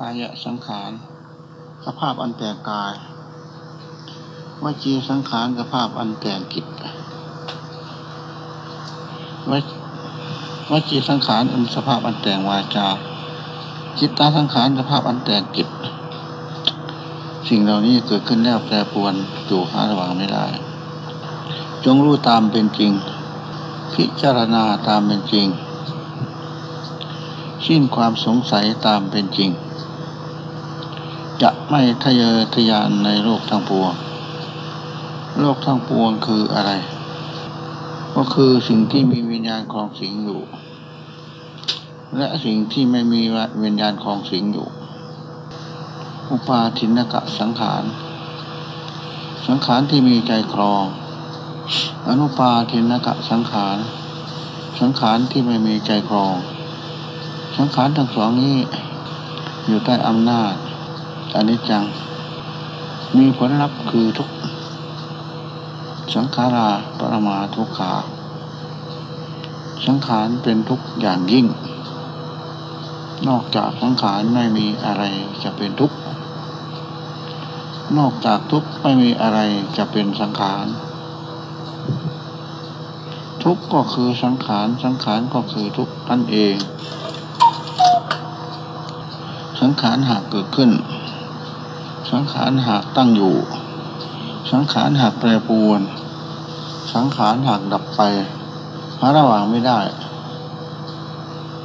กายสังขารสภาพอันแต่กายวจีสังขารสภาพอันแต่งกิจวจีสังขารอันสภาพอันแต่งวาจา จิตตาสังขารสภาพอันแต่งกิจสิ่งเหล่านี้เกิดขึ้นแล้วแปรปวนอยู่หาระหว่างไม่ได้ จงรู้ตามเป็นจริง พิจารณาตามเป็นจริง สิ้นความสงสัยตามเป็นจริง ไม่ทะเยอทะยานในโลกทั้งปวง โลกทั้งปวงคืออะไร ก็คือสิ่งที่มีวิญญาณของสิงอยู่ และสิ่งที่ไม่มีวิญญาณของสิงอยู่ อุปาทินกะสังขาร สังขารที่มีใจครอง อนุปาทินกะสังขาร สังขารที่ไม่มีใจครอง สังขารทั้งสองนี้อยู่ใต้อำนาจ อนิจจัง มีผลลัพธ์คือทุกสังขาราปรมาทุกขาสังขารเป็นทุกอย่างยิ่ง นอกจากสังขารไม่มีอะไรจะเป็นทุกข์นอกจากทุกข์ไม่มีอะไรจะเป็นสังขาร ทุกข์ก็คือสังขาร สังขารก็คือทุกข์นั่นเอง สังขารหากเกิดขึ้น สังขารหากตั้งอยู่ สังขารหากแปรปรวน สังขารหากดับไป หาระหว่างไม่ได้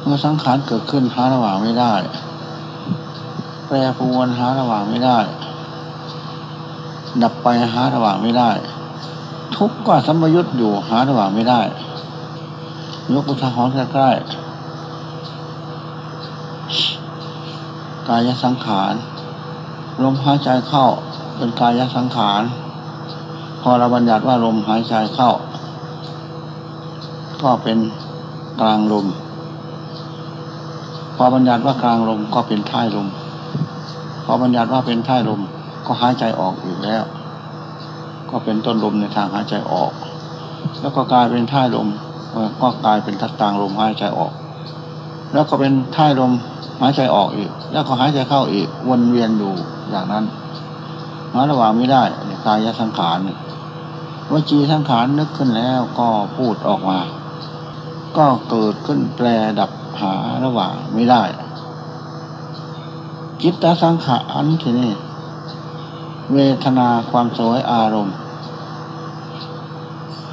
เมื่อสังขารเกิดขึ้นหาระหว่างไม่ได้ แปรปรวนหาระหว่างไม่ได้ ดับไปหาระหว่างไม่ได้ ทุกข์ก็สัมยุทธ์อยู่หาระหว่างไม่ได้ ยกอุทาหรณ์ใกล้ๆกายสังขาร ลมหายใจเข้าเป็นกายสังขาร พอเราบัญญัติว่าลมหายใจเข้า ก็เป็นกลางลม พอบัญญัติว่ากลางลมก็เป็นท้ายลม พอบัญญัติว่าเป็นท้ายลมก็หายใจออกอีกแล้ว ก็เป็นต้นลมในทางหายใจออก แล้วก็กลายเป็นท้ายลมก็กลายเป็นทัดกลางลมหายใจออก แล้วก็เป็นท้ายลม หายใจออกอีก แล้วก็หายใจเข้าอีก วนเวียนอยู่อย่างนั้นหาระหว่างไม่ได้กายสังขารวจีสังขารนึกขึ้นแล้วก็พูดออกมา ก็เกิดขึ้นแปลดับหาระหว่างไม่ได้ จิตตสังขารทีนี้เวทนาความสวยอารมณ์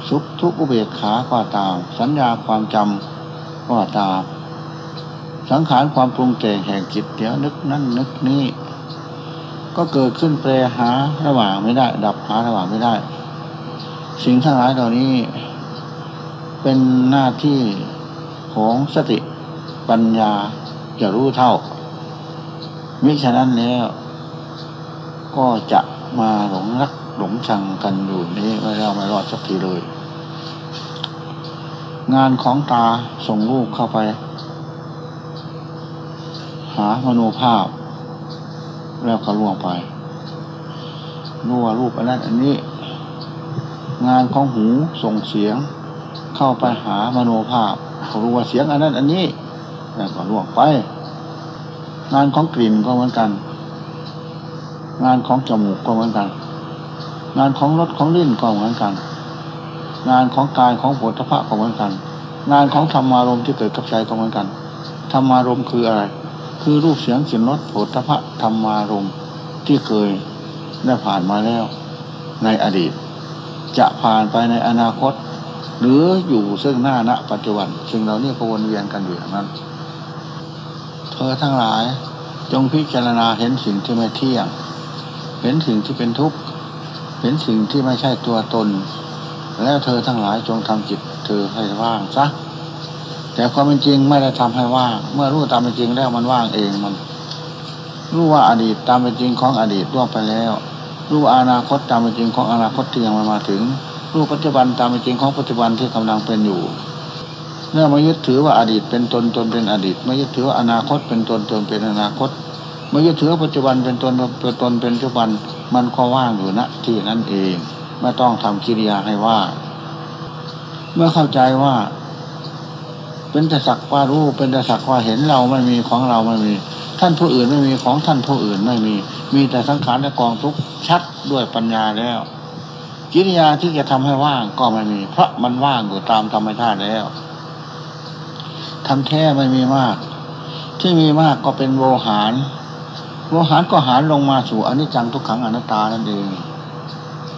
สุขทุกอุเบกขาก็ตาม สัญญาความจำก็ตาม สังขารความปรุงแต่งแห่งจิตเดี๋ยวนึกนั่นนึกนี่ก็เกิดขึ้นแปรหาระหว่างไม่ได้ ดับหาระหว่างไม่ได้ สิ่งทั้งหลายเหล่านี้ เป็นหน้าที่ของสติปัญญาจะรู้เท่า มิฉะนั้นแล้ว ก็จะมาหลงรักหลงชังกันอยู่นี้ไม่รอดไม่รอดสักทีเลย งานของตาส่งลูกเข้าไป หามโนภาพ แล้วก็ล่วงไปรู้ว่ารูปอันนั้นอันนี้ งานของหูส่งเสียง เข้าไปหามโนภาพเขารู้ว่าเสียงอันนั้นอันนี้แล้วก็ล่วงไป งานของกลิ่นก็เหมือนกัน งานของจมูกก็เหมือนกัน งานของรสของลิ้นก็เหมือนกัน งานของกายของผลทพะก็เหมือนกัน งานของธรรมารมที่เกิดกับใจก็เหมือนกันธรรมารมคืออะไร คือรูปเสียงกลิ่นรสโผฏฐะธรรมารมที่เคยได้ผ่านมาแล้วในอดีต จะผ่านไปในอนาคต หรืออยู่ซึ่งหน้าณปัจจุบันสิ่งเหล่านี้ก็วนเวียนกันอยู่อย่างนั้น เธอทั้งหลายจงพิจารณาเห็นสิ่งที่ไม่เที่ยง เห็นสิ่งที่เป็นทุกข์ เห็นสิ่งที่ไม่ใช่ตัวตน แล้วเธอทั้งหลายจงทำจิตเธอให้ว่างซะ แต่ความเป็นจริงไม่ได้ทำให้ว่างเมื่อรู้ตามเป็นจริงแล้วมันว่างเองมัน รู้ว่าอดีตตามเป็นจริงของอดีตล่วงไปแล้ว รู้อนาคตตามเป็นจริงของอนาคตที่ยังไม่มาถึง รู้ปัจจุบันตามเป็นจริงของปัจจุบันที่กำลังเป็นอยู่เมื่อม่ยึดถือว่าอดีตเป็นตนตนเป็นอดีตไม่ยึดถือว่าอนาคตเป็นตนตนเป็นอนาคตไม่ยึดถือปัจจุบันเป็นตนเป็นตนเป็นปัจจุบันมันก็ว่างอยู่ณที่นั่นเองไม่ต้องทำกิริยาให้ว่า เมื่อเข้าใจว่า เป็นแต่สักว่ารู้ เป็นแต่สักว่าเห็นเราไม่มีของเราไม่มี ท่านผู้อื่นไม่มีของท่านผู้อื่นไม่มี มีแต่สังขารและกองทุกชัดด้วยปัญญาแล้ว กิริยาที่จะทำให้ว่างก็ไม่มี เพราะมันว่างอยู่ตามธรรมชาติแล้วทำแท้ไม่มีมาก ที่มีมากก็เป็นโวหารโวหารก็หารลงมาสู่อนิจจังทุกขังอนัตตานั่นเอง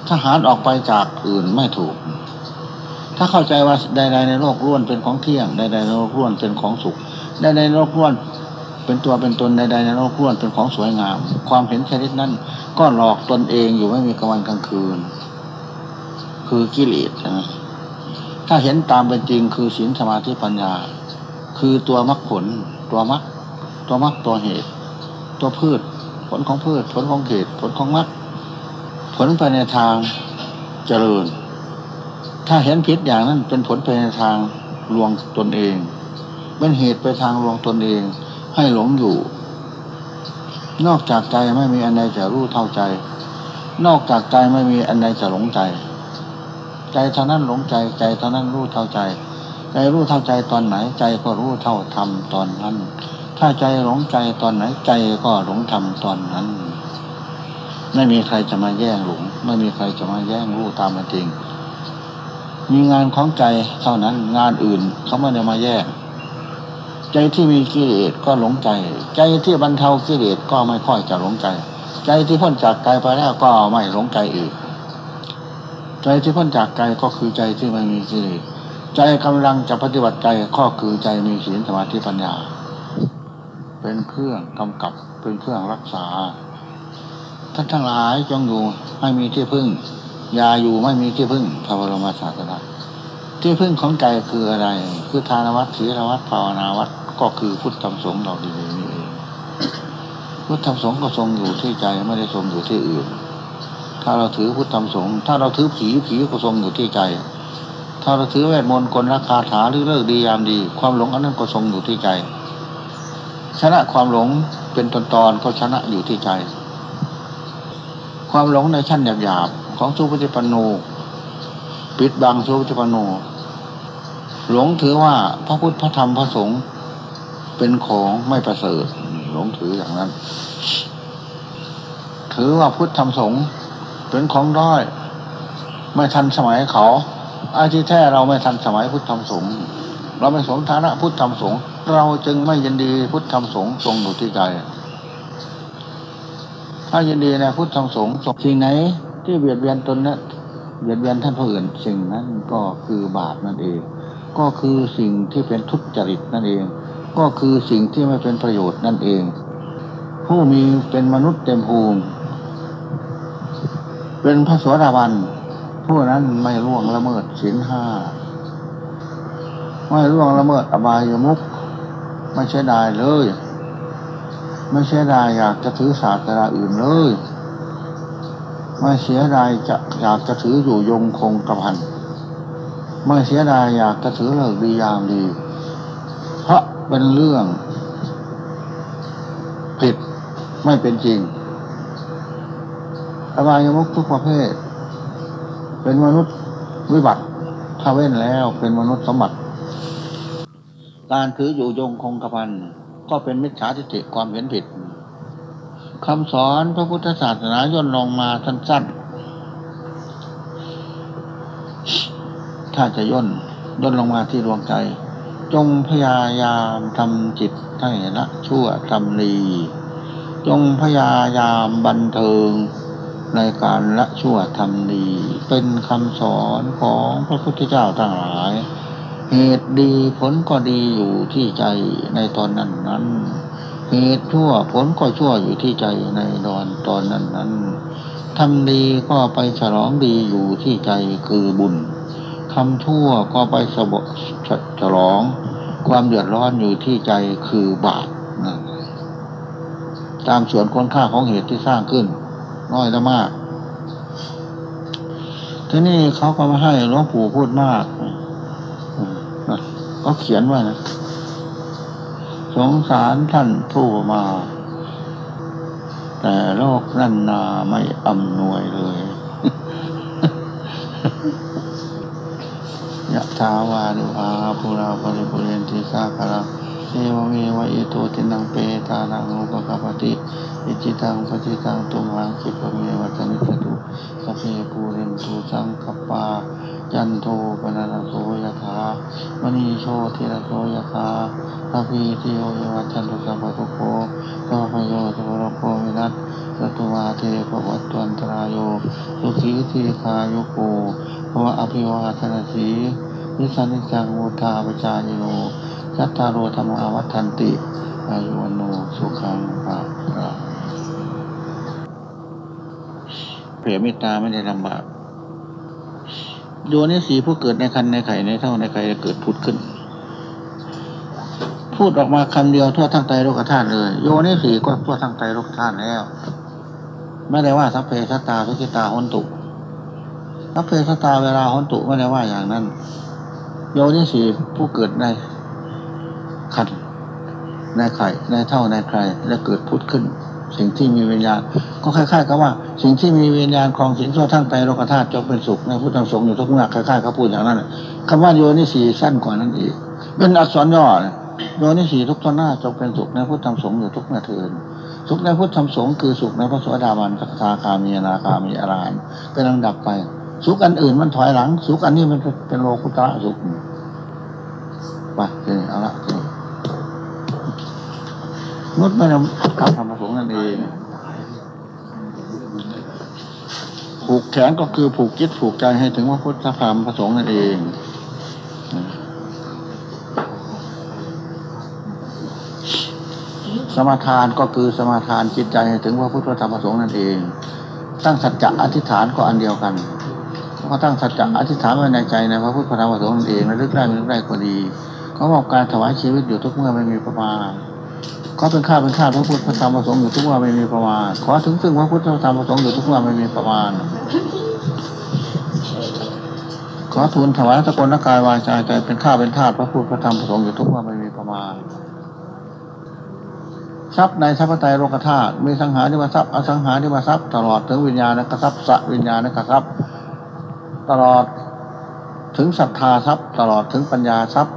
ถ้าหารออกไปจากอื่นไม่ถูก ถ้าเข้าใจว่าใด ๆ ในโลกล้วนเป็นของเที่ยงใดๆในโลกล้วนเป็นของสุขใดๆในโลกล้วนเป็นตัวเป็นตนใดๆในโลกล้วนเป็นของสวยงาม ความเห็นชนิดนั้นก็หลอกตนเองอยู่ไม่มีกลางวันกลางคืน คือกิเลสนะถ้าเห็นตามเป็นจริงคือศีลสมาธิปัญญา คือตัวมรรคผล ตัวมรรคตัวมรรคตัวเหตุ ตัวพืช ผลของพืช ผลของเหตุ ผลของมรรคผลไปในทางเจริญ ถ้าเห็นผิดอย่างนั้นเป็นผลไปในทางลวงตนเอง เป็นเหตุไปทางลวงตนเอง ให้หลงอยู่ นอกจากใจไม่มีอันใดจะรู้เท่าใจ นอกจากใจไม่มีอันใดจะหลงใจ ใจเท่านั้นหลงใจใจเท่านั้นรู้เท่าใจ ใจรู้เท่าใจตอนไหน ใจก็รู้เท่าธรรมตอนนั้น ถ้าใจหลงใจตอนไหน ใจก็หลงธรรมตอนนั้น ไม่มีใครจะมาแย่งหลงไม่มีใครจะมาแย่งรู้ตามเป็นจริง มีงานของใจเท่านั้นงานอื่นเขาไม่ได้มาแย่งใจที่มีกิเลสก็หลงใจ ใจที่บรรเทากิเลสก็ไม่ค่อยจะหลงใจ ใจที่พ้นจากกายไปแล้วก็ไม่หลงใจอีก ใจที่พ้นจากกายก็คือใจที่ไม่มีกิเลสใจกำลังจะปฏิบัติใจก็คือใจมีศีลสมาธิปัญญา เป็นเครื่องกำกับเป็นเครื่องรักษาท่านทั้งหลายจงอยู่ให้มีที่พึ่ง ยาอยู่ไม่มีที่พึ่งพระบรมศาสดาที่พึ่งของใจคืออะไร คือทานวัตรศีลวัตรภาวนาวัตรก็คือพุทธธรรมสงฆ์เราดีนี่เองพุทธธรรมสงฆ์ก็ทรงอยู่ที่ใจไม่ได้ทรงอยู่ที่อื่น ถ้าเราถือพุทธธรรมสงฆ์ถ้าเราถือผีผีก็ทรงอยู่ที่ใจ ถ้าเราถือเวทมนต์กลรักคาถาหรือเลิกดียามดี ความหลงอันนั้นก็ทรงอยู่ที่ใจ ชนะความหลงเป็นตอนตอนก็ชนะอยู่ที่ใจ ความหลงในชั้นหยาบๆ ของสุปฏิปันโน ปิดบังสุปฏิปันโน หลงถือว่าพระพุทธพระธรรมพระสงฆ์เป็นของไม่ประเสริฐ หลงถืออย่างนั้น ถือว่าพุทธธรรมสงฆ์เป็นของด้อย ไม่ทันสมัยเขาอาที่แท้เราไม่ทันสมัยพุทธธรรมสงฆ์เราไม่สมฐานะพุทธธรรมสงฆ์เราจึงไม่ยินดีพุทธธรรมสงฆ์ทรงอยู่ที่ใจถ้ายินดีในพุทธธรรมสงฆ์สิ่งไหน ที่เบียดเบียนตนนั้นเบียดเบียนท่านผู้อื่นสิ่งนั้นก็คือบาปนั่นเอง ก็คือสิ่งที่เป็นทุจริตนั่นเอง ก็คือสิ่งที่ไม่เป็นประโยชน์นั่นเอง ผู้มีเป็นมนุษย์เต็มภูมิ เป็นพระสวสดาบันผู้นั้นไม่ล่วงละเมิดศีลห้าไม่ล่วงละเมิดอบายมุขไม่ใช่ได้เลย ไม่ใช่ได้อยากจะถือศาสนาอื่นเลย ไม่เสียดายจะอยากจะถืออยู่ยงคงกระพันไม่เสียดายอยากจะถือเลิกดียามดี เพราะเป็นเรื่อง ผิดไม่เป็นจริงอบายมุกทุกประเภท เป็นมนุษย์วิบัติ ถ้าเว้นแล้วเป็นมนุษย์สมบัติ การถืออยู่ยงคงกระพันก็เป็นมิจฉาทิฏฐิความเห็นผิด คำสอนพระพุทธศาสนาย่นลงมาสั้นๆ ถ้าจะย่นย่นลงมาที่ดวงใจ จงพยายามทำจิตให้ละชั่วทำดีจงพยายามบันเทิงในการละชั่วทำดี เป็นคำสอนของพระพุทธเจ้าทั้งหลาย เหตุดีผลก็ดีอยู่ที่ใจในตอนนั้นนั้น เหตุชั่วผลก็ชั่วอยู่ที่ใจในดอนตอนนั้นนั้นทำดีก็ไปฉลองดีอยู่ที่ใจคือบุญทำชั่วก็ไปสบฉลอง ความเดือดร้อนอยู่ที่ใจคือบาปนั่นตามส่วนคนค่าของเหตุที่สร้างขึ้น น้อยและมาก ทีนี้เขาก็มาให้หลวงปู่พูดมากเขาเขียนว่านะ สงสารท่านผู้มา แต่โลกนั่นนาไม่อำนวยเลยยะถาวาริวะหา ปูรา ปะริปูเรนติสาคะรัง เอวะเมวะ อิโต ทินนังเปตานังอุปะกัปปะติอิจฉิตังปัตถิตังตุมหัง ขิปปะเมวะ สะมิชฌะตุ สัพเพปูเรนตุสังกัปปา จันโท ปัณณะระโส ยะถา มะณิ โชติระโส ยะถาสัพพิติโยวัจันตุสัพพะทุโกสัพโยสัพพะโควินัสสตุวาเทปวัตวันตรายโยสุขีทีคายุโกภวะอภิวาทนาสีนิสันิจังมุทาปจายโนยัตตาโรธรรมาวัฏันติอายุวโนสุขังภาระเผื่อเมตตาไม่ได้ลำบาก โยนิสีผู้เกิดในคันในไข่ในเท่าในไข่จะเกิดพุทธขึ้น พูดออกมาคำเดียวทั่วทั้งไตโลกธาตุเลย โยนิสีก็ทั่วทั้งไตโลกธาตุแล้วไม่ได้ว่าสัพเพสตาทุกิตาหนตุสัพเพสตตาเวลาหนตุไม่ได้ว่าอย่างนั้น โยนิสีผู้เกิดในคันในไข่ในเท่าในใครและเกิดพุทธขึ้น สิ่งที่มีวิญญาณ ก็คล้ายๆกับว่า สิ่งที่มีวิญญาณครองสิ่งทั่วทั้งไตรโลกธาตุจงเป็นสุขในพุทธสงฆ์อยู่ทุกเมื่อคล้ายๆเขาพูดอย่างนั้นคำว่าโยนิสีสั้นกว่านั้นอีก เป็นอักษรย่อโยนิสีทุกท่าหน้าจงเป็นสุขในพุทธสงฆ์อยู่ทุกเมื่อเทินสุขในพุทธสงฆ์คือสุขในพระสวสดาบันสักคาคามีนาคามีอรหันเป็นลำดับไปสุขอันอื่นมันถอยหลัง สุขอันนี้มันเป็นโลกุตระสุขไปเอาละ งดไม่ทำกับธรรมสงฆ์นั่นเองผูกแขนก็คือผูกจิตผูกใจให้ถึงว่าพุทธธรรมประสงค์นั่นเองสมาทานก็คือสมาทานจิตใจให้ถึงว่าพุทธธรรมประสงค์นั่นเอง ตั้งสัจจะอธิษฐานก็อันเดียวกันก็ตั้งสัจจะอธิษฐานไว้ในใจในพระพุทธธรรมประสงค์นั่นเองระลึกได้ระลึกได้ก็ดีเขาบอกการถวายชีวิตอยู่ทุกเมื่อไม่มีประมาณ ขอเป็นข้าเป็นข้าพระพุทธพระธรรมประสงค์อยู่ทุกเมื่อไม่มีประมาณขอถึงซึ่งพระพุทธพระธรรมประสงค์อยู่ทุกเมื่อไม่มีประมาณขอทูลถวายสกุลกายวาจาใจเป็นข้าเป็นทาสพระพุทธพระธรรมประสงค์อยู่ทุกเมื่อไม่มีประมาณทรัพย์ในทรัพย์ไตรโลกธาตุมีสังหารที่มาทรัพย์อสังหารที่มาทรัพย์ตลอดถึงวิญญาณกทรัพย์สวิญญาณกทรัพย์ตลอดถึงศรัทธาทรัพย์ตลอดถึงปัญญาทรัพย์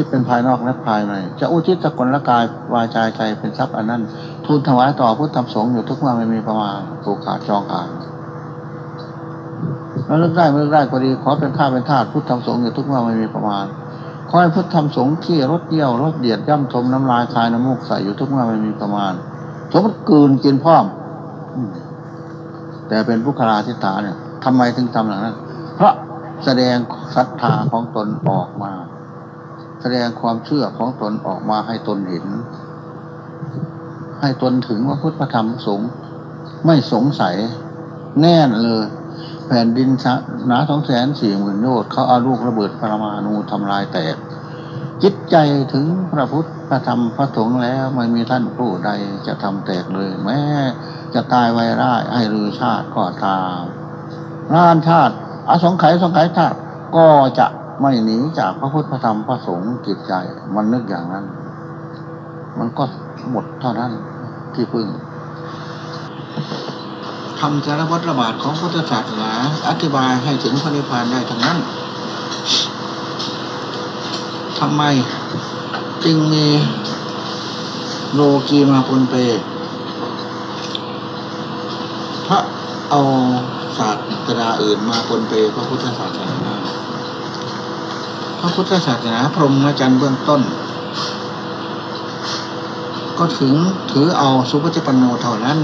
ที่เป็นภายนอกและภายใน จะอุทิศสกุละกายวาจาใจเป็นทรัพย์อันนั้น ทูลถวายต่อพุทธธรรมสงฆ์อยู่ทุกเมื่อไม่มีประมาณถูกขาดจองขาดแล้วเลิกได้ไม่เลิกได้ก็ดีขอเป็นข้าเป็นทาสพุทธธรรมสงฆ์อยู่ทุกเมื่อไม่มีประมาณขอให้พุทธธรรมสงฆ์ที่รถเยี่ยวรถเดียดย่ำทมน้ำลายคายน้ำมูกใส่อยู่ทุกเมื่อไม่มีประมาณสมมติกืนกินพร้อมแต่เป็นผู้คาราธิตาเนี่ยทำไมถึงทำอย่างนั้น เพราะแสดงศรัทธาของตนออกมา แสดงความเชื่อของตนออกมาให้ตนเห็น ให้ตนถึงว่าพุทธธรรมสงฆ์ไม่สงสัยแน่นเลย แผ่นดินหนาสองแสนสี่หมื่นโยชน์เขาเอาลูกระเบิดปรมาณูทำลายแตก จิตใจถึงพระพุทธพระธรรมพระสงฆ์แล้วไม่มีท่านผู้ใดจะทำแตกเลย แม้จะตายไวร่ายให้ลือชาติก็ตามร้านชาติอสงไขยสงไขยชาติก็จะ ไม่หนีจากพระพุทธพระธรรมพระสงฆ์จิตใจ มันนึกอย่างนั้น มันก็หมดเท่านั้นที่พึ่งทำสารวัตรระบาดของพุทธศาสนาอธิบายให้ถึงพระนิพพานได้ทั้งนั้นทำไมจึงมีโลกีมาปนเป พระเอาศาสตราอื่นมาปนเปพระพุทธศาสนา พระพุทธศาสนาพรหมจรรย์เบื้องต้น ก็ถึงถือเอาสุปฏิปันโนเท่านั้น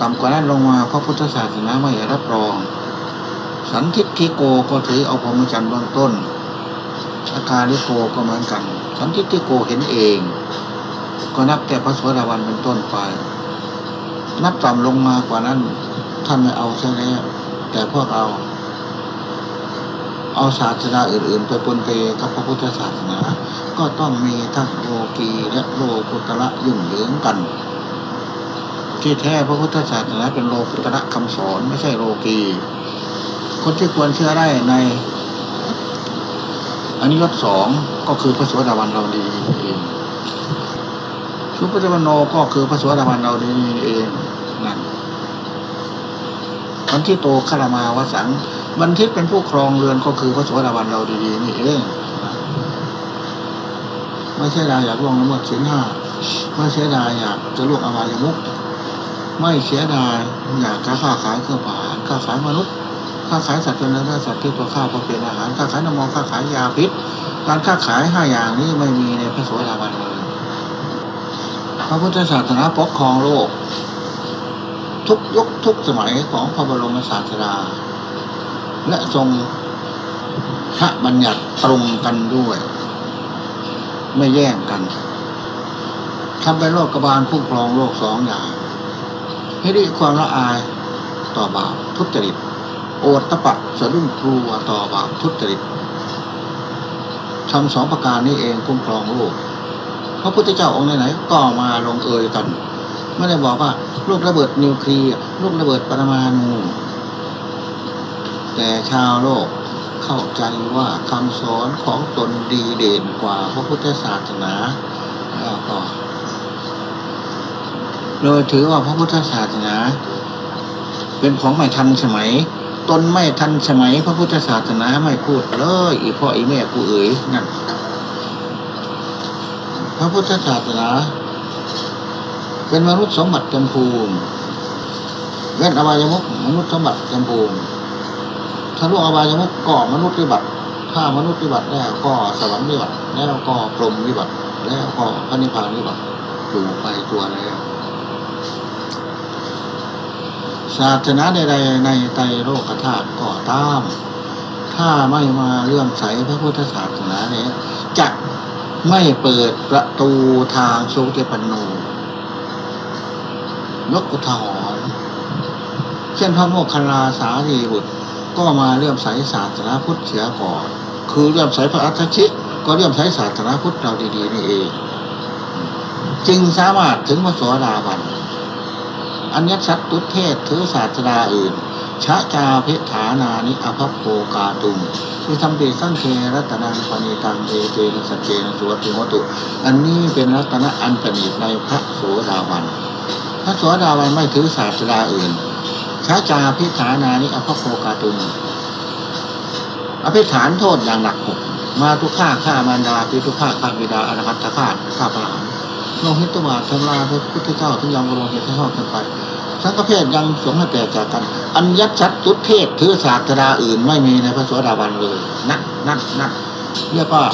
ต่ำกว่านั้นลงมาพระพุทธศาสนาไม่รับรอง สันทิฏฐิโกก็ถือเอาพรหมจรรย์เบื้องต้นอาคาลิโกก็เหมือนกัน สันทิฏฐิโกเห็นเอง ก็นับแต่พระสวสดาวันเป็นต้นไป นับต่ำลงมากว่านั้นท่านไม่เอาใช่ไหมแต่พวกเอา เอาศาสนาอื่นๆ ไปปนเปกับพระพุทธศาสนา ก็ต้องมีทั้งโลกีและโลกุตระยุ่งเหยิงกัน ที่แท้พระพุทธศาสนาเป็นโลกุตระคำสอนไม่ใช่โลกีคนที่ควรเชื่อได้ใน อันนี้รถสองก็คือพระสวสดาวันเราดีเองชุปฏิปโนก็คือพระสวสดาวันเราดีเองนั่นวันที่โตคารมาวสัง บันทิตเป็นผู้ครองเรือนก็คือพระสวสดาวันเราดีๆนี่เองไม่เสียดายอยากล่วงละเมิดศีลห้าไม่เสียดายอยากจะล่วงอบายมุกไม่เสียดายอยากจะค้าขายเครื่องผ่านค้าขายมนุษย์ค้าขายสัตว์เป็นเนื้อสัตว์ที่ตัวข้าวพอเป็นอาหารค้าขายน้ำมันค้าขายยาพิษการค้าขายห้าอย่างนี้ไม่มีในพระโสดาบันเลยพระพุทธศาสนาปกครองโลก ทุกยุคทุกสมัยของพระบรมศาสดา และทรงพระบัญญัติตรงกันด้วย ไม่แย่งกันทำเป็นโลกกบาลคุ้มครองโลกสองอย่างให้ด้ความละอายต่อบาปทุจริต โอตตะปะสะดุ้งกลัวต่อบาปทุจริตทำสองประการนี้เองคุ้มครองโลกพระพุทธเจ้าองค์ไหนๆก็มาลงเอยกัน ไม่ได้บอกว่าลูกระเบิดนิวเคลียร์ลูกระเบิดปรมาณู แต่ชาวโลก เข้าใจว่าคำสอนของตนดีเด่นกว่าพระพุทธศาสนาแล้วก็โดยถือว่าพระพุทธศาสนา เป็นของไม่ทันสมัยตนไม่ทันสมัยพระพุทธศาสนาไม่พูดเลยอีพ่ออีแม่กูเอ๋ยนั่นพระพุทธศาสนา เป็นมนุษย์สมบัติจำภูมิเว้นอบายมุกมนุษย์สมบัติจำภูมิ ถ้าลูกอบายมุกก็มนุษย์วิบัติถ้ามนุษย์วิบัติแล้วก็สวรรค์วิบัติแล้วก็พรหมวิบัติแล้วก็พระนิพพานวิบัติอยู่ไปตัวแล้วศาสนาใดๆในไตรโลกธาตุก็ตาม ถ้าไม่มาเลื่อมใสพระพุทธศาสนาเนี่ยจะไม่เปิดประตูทางโสเกปันโนยกอุทหรณ์เช่นพระโมคคัลลาสารีบุตร ก็มาเลื่อมใสศาสนาพุทธเสียก่อนคือเลื่อมใสพระอัฏฐชิก็เลื่อมใสศาสนาพุทธเราดีๆนี่เองจึงสามารถถึงพระโสดาบันอัญญชัตตุเทศถือศาสดาอื่นชะจาเพฐานานิอภพโภกาตุงมีทำเดสังเครัตนังปณิตังเอเตนสจเจนะสวัติโหตุ อันนี้เป็นรัตนะอันประณีตในพระโสดาบัน พระโสดาบันไม่ถือศาสดาอื่น ชะจาพิฐานานิอภพโภกาตุงอภิฐานโทษอย่างหนักหกมาทุกข้าฆ่ามารดาปิทุกข้าฆ่าบิดาอรหัตฆ่าฆ่าพระหลานโลหิตตบาททำลายพระพุทธเจ้าทุกอย่างบเหตุให้ทอดกันไปทั้งประเภทยังสงให้แตกจากกัน อัญญัตชัดตุเทศถือศาสดาอื่นไม่มีในพระโสดาบันเลย นักนักนักเรียกว่า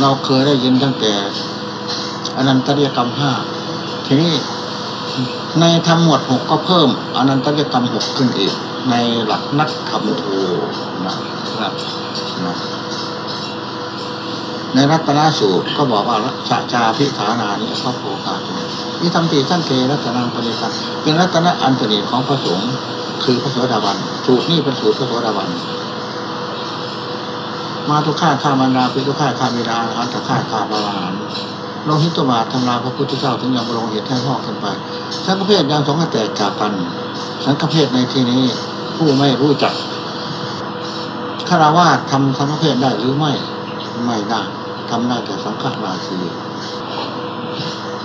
เราเคยได้ยินตั้งแต่อนันตเริยกรรมห้าทีนี้ ในธรรมหมวดหกก็เพิ่มอนันตยกรรมหกขึ้นอีก ในหลักนักธรรมโทนะครับนะในรัตนสูตรก็บอกว่าชาจาพิฐานานิพระโพกาตุนี่ทำตีสั้นเกรัตนังปณิตังเป็นรัตนะอันประณีของพระสงฆ์คือพระโสดาบันสูตรนี่เป็นสูตรพระโสดาบันมาทุกข้าข้ามันดาปิทุกข้าข้ามิดาอันตข้าข้าบาลานโลหิตตบาทำลายพระพุทธเจ้าถึงยังบรงเหตุให้หอกกันไป สังฆเพศยังสองแตกจากกัน สังฆเพศในที่นี้ ผู้ไม่รู้จักคารวะทำสังฆเพศได้หรือไม่ ไม่ได้ทำได้แต่สังฆราชี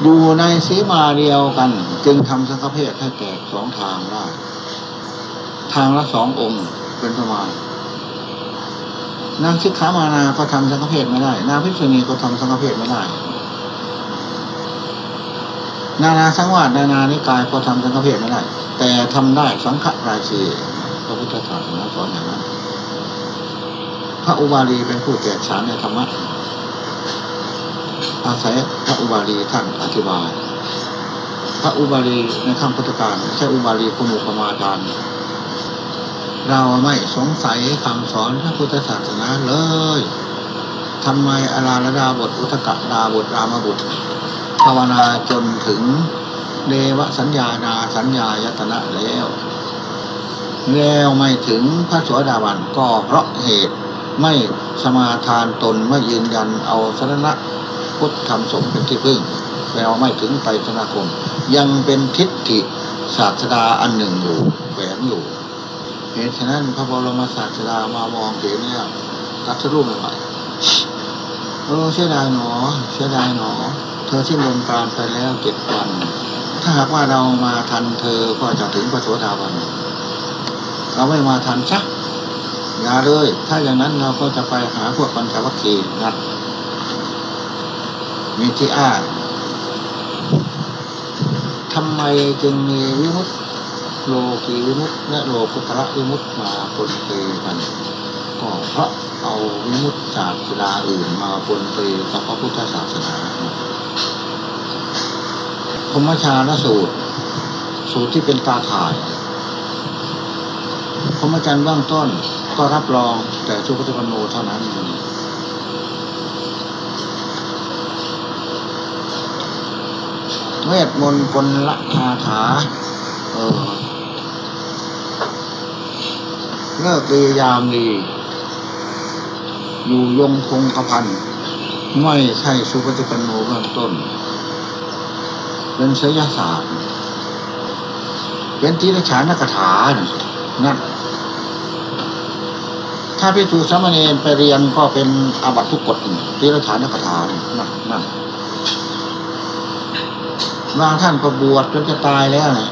อยู่ในสีมาเดียวกัน จึงทำสังฆเพศให้แตกสองทางได้ ทางละสององค์เป็นประมาณนางชิกขามานาก็ทำสังฆเพศไม่ได้ นางพิษุณีก็ทำสังฆเพศไม่ได้ นานาสังวาสนานานิกายก็ทำสังฆเพศไม่ได้แต่ทำได้สังฆราชีพระพุทธศาสนาสอนอย่างนั้นพระอุบาลีเป็นผู้แจกฉานในธรรมะอาศัยพระอุบาลีท่านอธิบาย พระอุบาลีในข้างพุทธการใช่อุบาลีคุณอุปมาจารย์เราไม่สงสัยคำสอนพระพุทธศาสนาเลยทำไมอาราลดาบทอุทกะดาบทรามบุตร ภาวนาจนถึงเดวสัญญานาสัญญายตนะแล้ว แล้วไม่ถึงพระสวสดาวันก็เพราะเหตุไม่สมาทานตนไม่ยืนยันเอาสรณะพุทธธรรมสงฆ์เป็นที่พึ่งแล้วไม่ถึงไปสนาคม ยังเป็นทิฏฐิศาสดาอันหนึ่งอยู่แฝงอยู่เหตุฉะนั้นพระบรมศาสดามามองเห็นเนี่ยตัดสรุ่มใหม่เออเสียดายหนอเสียดายหนอ ธอสิ้นลมปราณไปแล้วเจ็ดวัน ถ้าหากว่าเรามาทันเธอก็จะถึงพระโสดาบันเราไม่มาทันชักอย่าเลย ถ้าอย่างนั้นเราก็จะไปหาพวกปัญจวัคคีย์นัดมีที่อ้าทำไมจึงมีวิมุตโลกีวิมุตและโลกุตระวิมุตมาปนเปกันก็เพราะเอาวิมุตจากศิลาอื่นมาปนเปกับพระพุทธศาสนา พมชาณสูตร สูตรที่เป็นตาข่ายพมจันทร์เบื้องต้นก็รับรองแต่สุปฏิปโนเท่านั้นเวทมนต์กลละคาถาเออเลิกดียามดี อยู่ยงคงกระพัน ไม่ใช่สุปฏิปันโนเบื้องต้น เป็นเสยศาสตร์เป็นทีรฉานกถานั่นถ้าพิจูสามเณรไปเรียนก็เป็นอาบัตทุกกฎทีรฉานกถานั่นนั่นบางท่านก็บวชจนจะตายแล้วนะ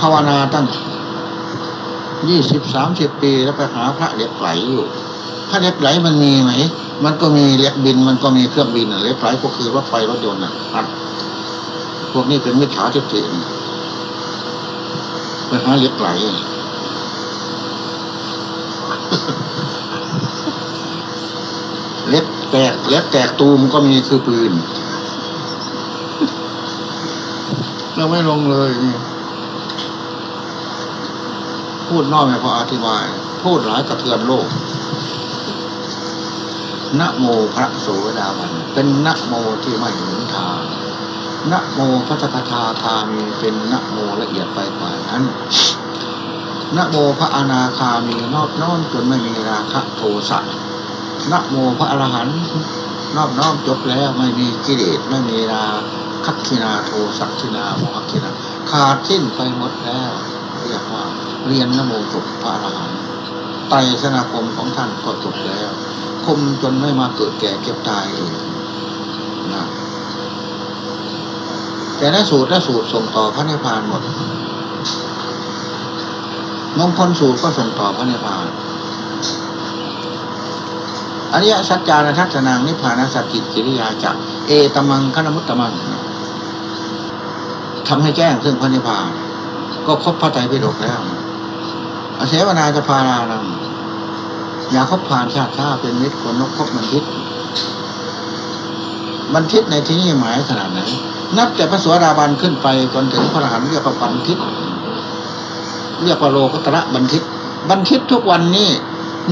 ภาวนาตั้งยี่สิบสามสิบปีแล้วไปหาพระเล็กไหลอยู่พระเล็กไหลมันมีไหม มันก็มีเล็กบินมันก็มีเครื่องบินเล็กไหลก็คือรถไฟรถยนต์นะพวกนี้เป็นมิจฉาทิฏฐิไปหาเล็กไหลเล็กแตกเล็กแตกตูมก็มีคือปืน เราไม่ลงเลย พูดนอกไม่พออธิบาย พูดหลายกระเทือนโลก นะโมพระโสดาบัน เป็นนะโมที่ไม่หนุนทางนะโมพระตถาคามีเป็นนะโมละเอียดไปกว่านั้นนะโมพระอนาคามีนอบน้อมจนไม่มีราคะโทสะนะโมพระอรหันต์นอบน้อมจบแล้วไม่มีกิเลสไม่มีราคัคินาโทสักคินาโมหคินาขาดสิ้นไปหมดแล้ว เรียกว่าเรียนนโมจบพระอรหันต์ไตรสนาคมของท่านก็จบแล้ว คมจนไม่มาเกิดแก่เก็บตายเลยนะแต่ละสูตรละสูตรส่งต่อพระนิพพานหมดมงคลสูตรก็ส่งต่อพระนิพพานอริยสัจจานทัศนางนิพพานสัจจิกิริยาจักเอตมังคณมุตตมังทำให้แจ้งซึ่งพระนิพพาน ก็ครบพระไตรปิฎกแล้วอาเสวนาจะพารานัง ย่าคบผ่านชาติชาเป็นมิตรคนนกคบมันทิศบันทิศในที่นี้หมายขนาดไหน นับแต่พระสวสดาบันขึ้นไปจนถึงพระอรหันต์เรียกว่าบันทิศเรียกว่าโลกุตระบันทิศบันทิศทุกวันนี้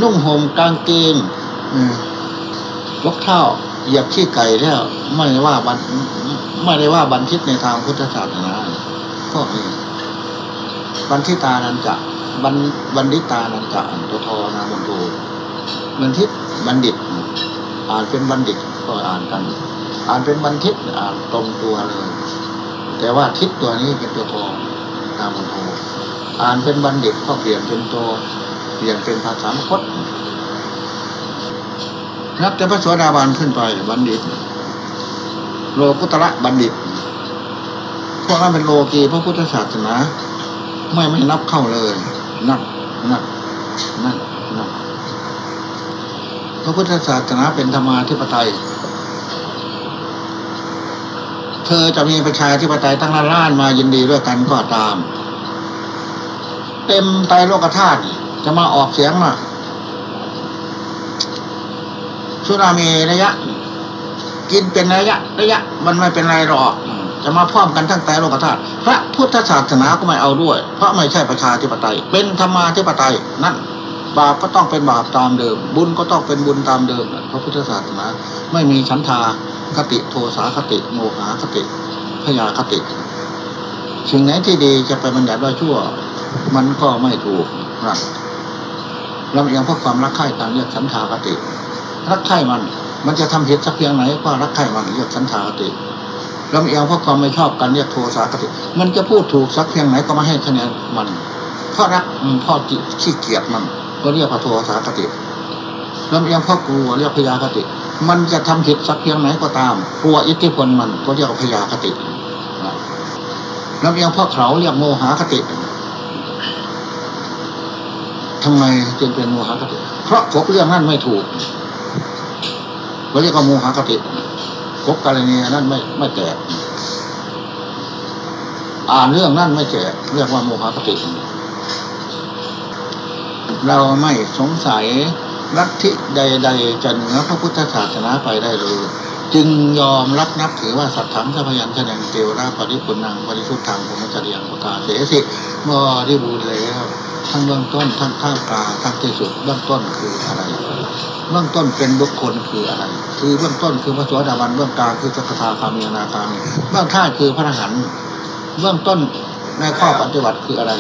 นุ่งห่มกางเกงยกเท้าเหยียบขี้ไก่แล้วไม่ได้ว่าบันไม่ได้ว่าบันทิศในทางพุทธศาสนาก็มีบันทิตานันจะ บันบันดิตานันจะตัวทอนามันโทบันทิตบัณฑิต อ่านเป็นบัณฑิตก็อ่านกัน อ่านเป็นบันทิตอ่านตรงตัวเลย แต่ว่าทิศตัวนี้เป็นตัวทอนามันโทอ่านเป็นบัณฑิตก็เปลี่ยนเป็นตัวเปลี่ยนเป็นภาษามคตนับแต่พระสวสดาบาลขึ้นไปบัณฑิต โลกุตระบัณฑิต พวกนั้นเป็นโลกีพระพุทธศาสนา ไม่ไม่นับเข้าเลย นับนับนับนับพระพุทธศาสนาเป็นธรรมาธิปไตย เธอจะมีประชาธิปไตยตั้งล้านมายินดีด้วยกันก็ตาม เต็มไตโลกธาตุจะมาออกเสียงมาสุรามีระยะ กินเป็นระยะ ระยะ มันไม่เป็นไรหรอก จะมาพร้อมกันทั้งแต่โลกธาตุ ระพุทธศาสนาก็ไม่เอาด้วย เพราะไม่ใช่ประชาธิปไตย เป็นธรรมาธิปไตยนั่นบาปก็ต้องเป็นบาปตามเดิม บุญก็ต้องเป็นบุญตามเดิมพระพุทธศาสนาไม่มีชันทาคติโทสาคติโมหาคติพยาคติ สิ่งไหนที่ดีจะไปบัญญัติว่าชั่ว มันก็ไม่ถูกนะลำเอียงเพราะความรักใคร่การเรียกชันทาคติ รักใคร่มัน มันจะทำเหตุสักเพียงไหนก็รักใคร่มันเรียกสันทาคติ ลำเอียงเพราะความไม่ชอบกันเรียกโทสาคติ มันจะพูดถูกสักเพียงไหนก็มาให้คะแนนมันเพราะรักเพราะขี้เกียจมัน ก็เรียกพระโทสาคติลำเอียงเพราะกลัวเรียกพยาคติ มันจะทำผิดสักเพียงไหนก็ตามกลัวอิทธิพลมันก็เรียกพยาคติลำเอียงเพราะเขาเรียกโมหคติทำไมจึงเป็นโมหคติ เพราะพบเรื่องนั้นไม่ถูกเขาเรียกว่าโมหคติ บกรณีนนั้นไม่ไม่แจกอ่านเรื่องนั้นไม่แจกเรียกว่าโมหคติ เราไม่สงสัยลัทธิใด ๆจะเหนือพระพุทธศาสนาไปได้เลย จึงยอมรับนับถือว่าสัตถังสัพยัญชนะเทวราปริปุณังปริสุทธังผมจริยังประกาศเสสิบริบูรณ์แล้วทั้งเบื้องต้นทั้งข้างกลางทั้งที่สุดเบื้องต้นคืออะไร เบื้องต้นเป็นบุคคลคืออะไร คือเบื้องต้นคือพระสวสดาวันเบื้องกลางคือสักทาคามีอนาคามีเบื้องท้ายคือพระอรหันต์เบื้องต้นในข้อปฏิบัติคืออะไร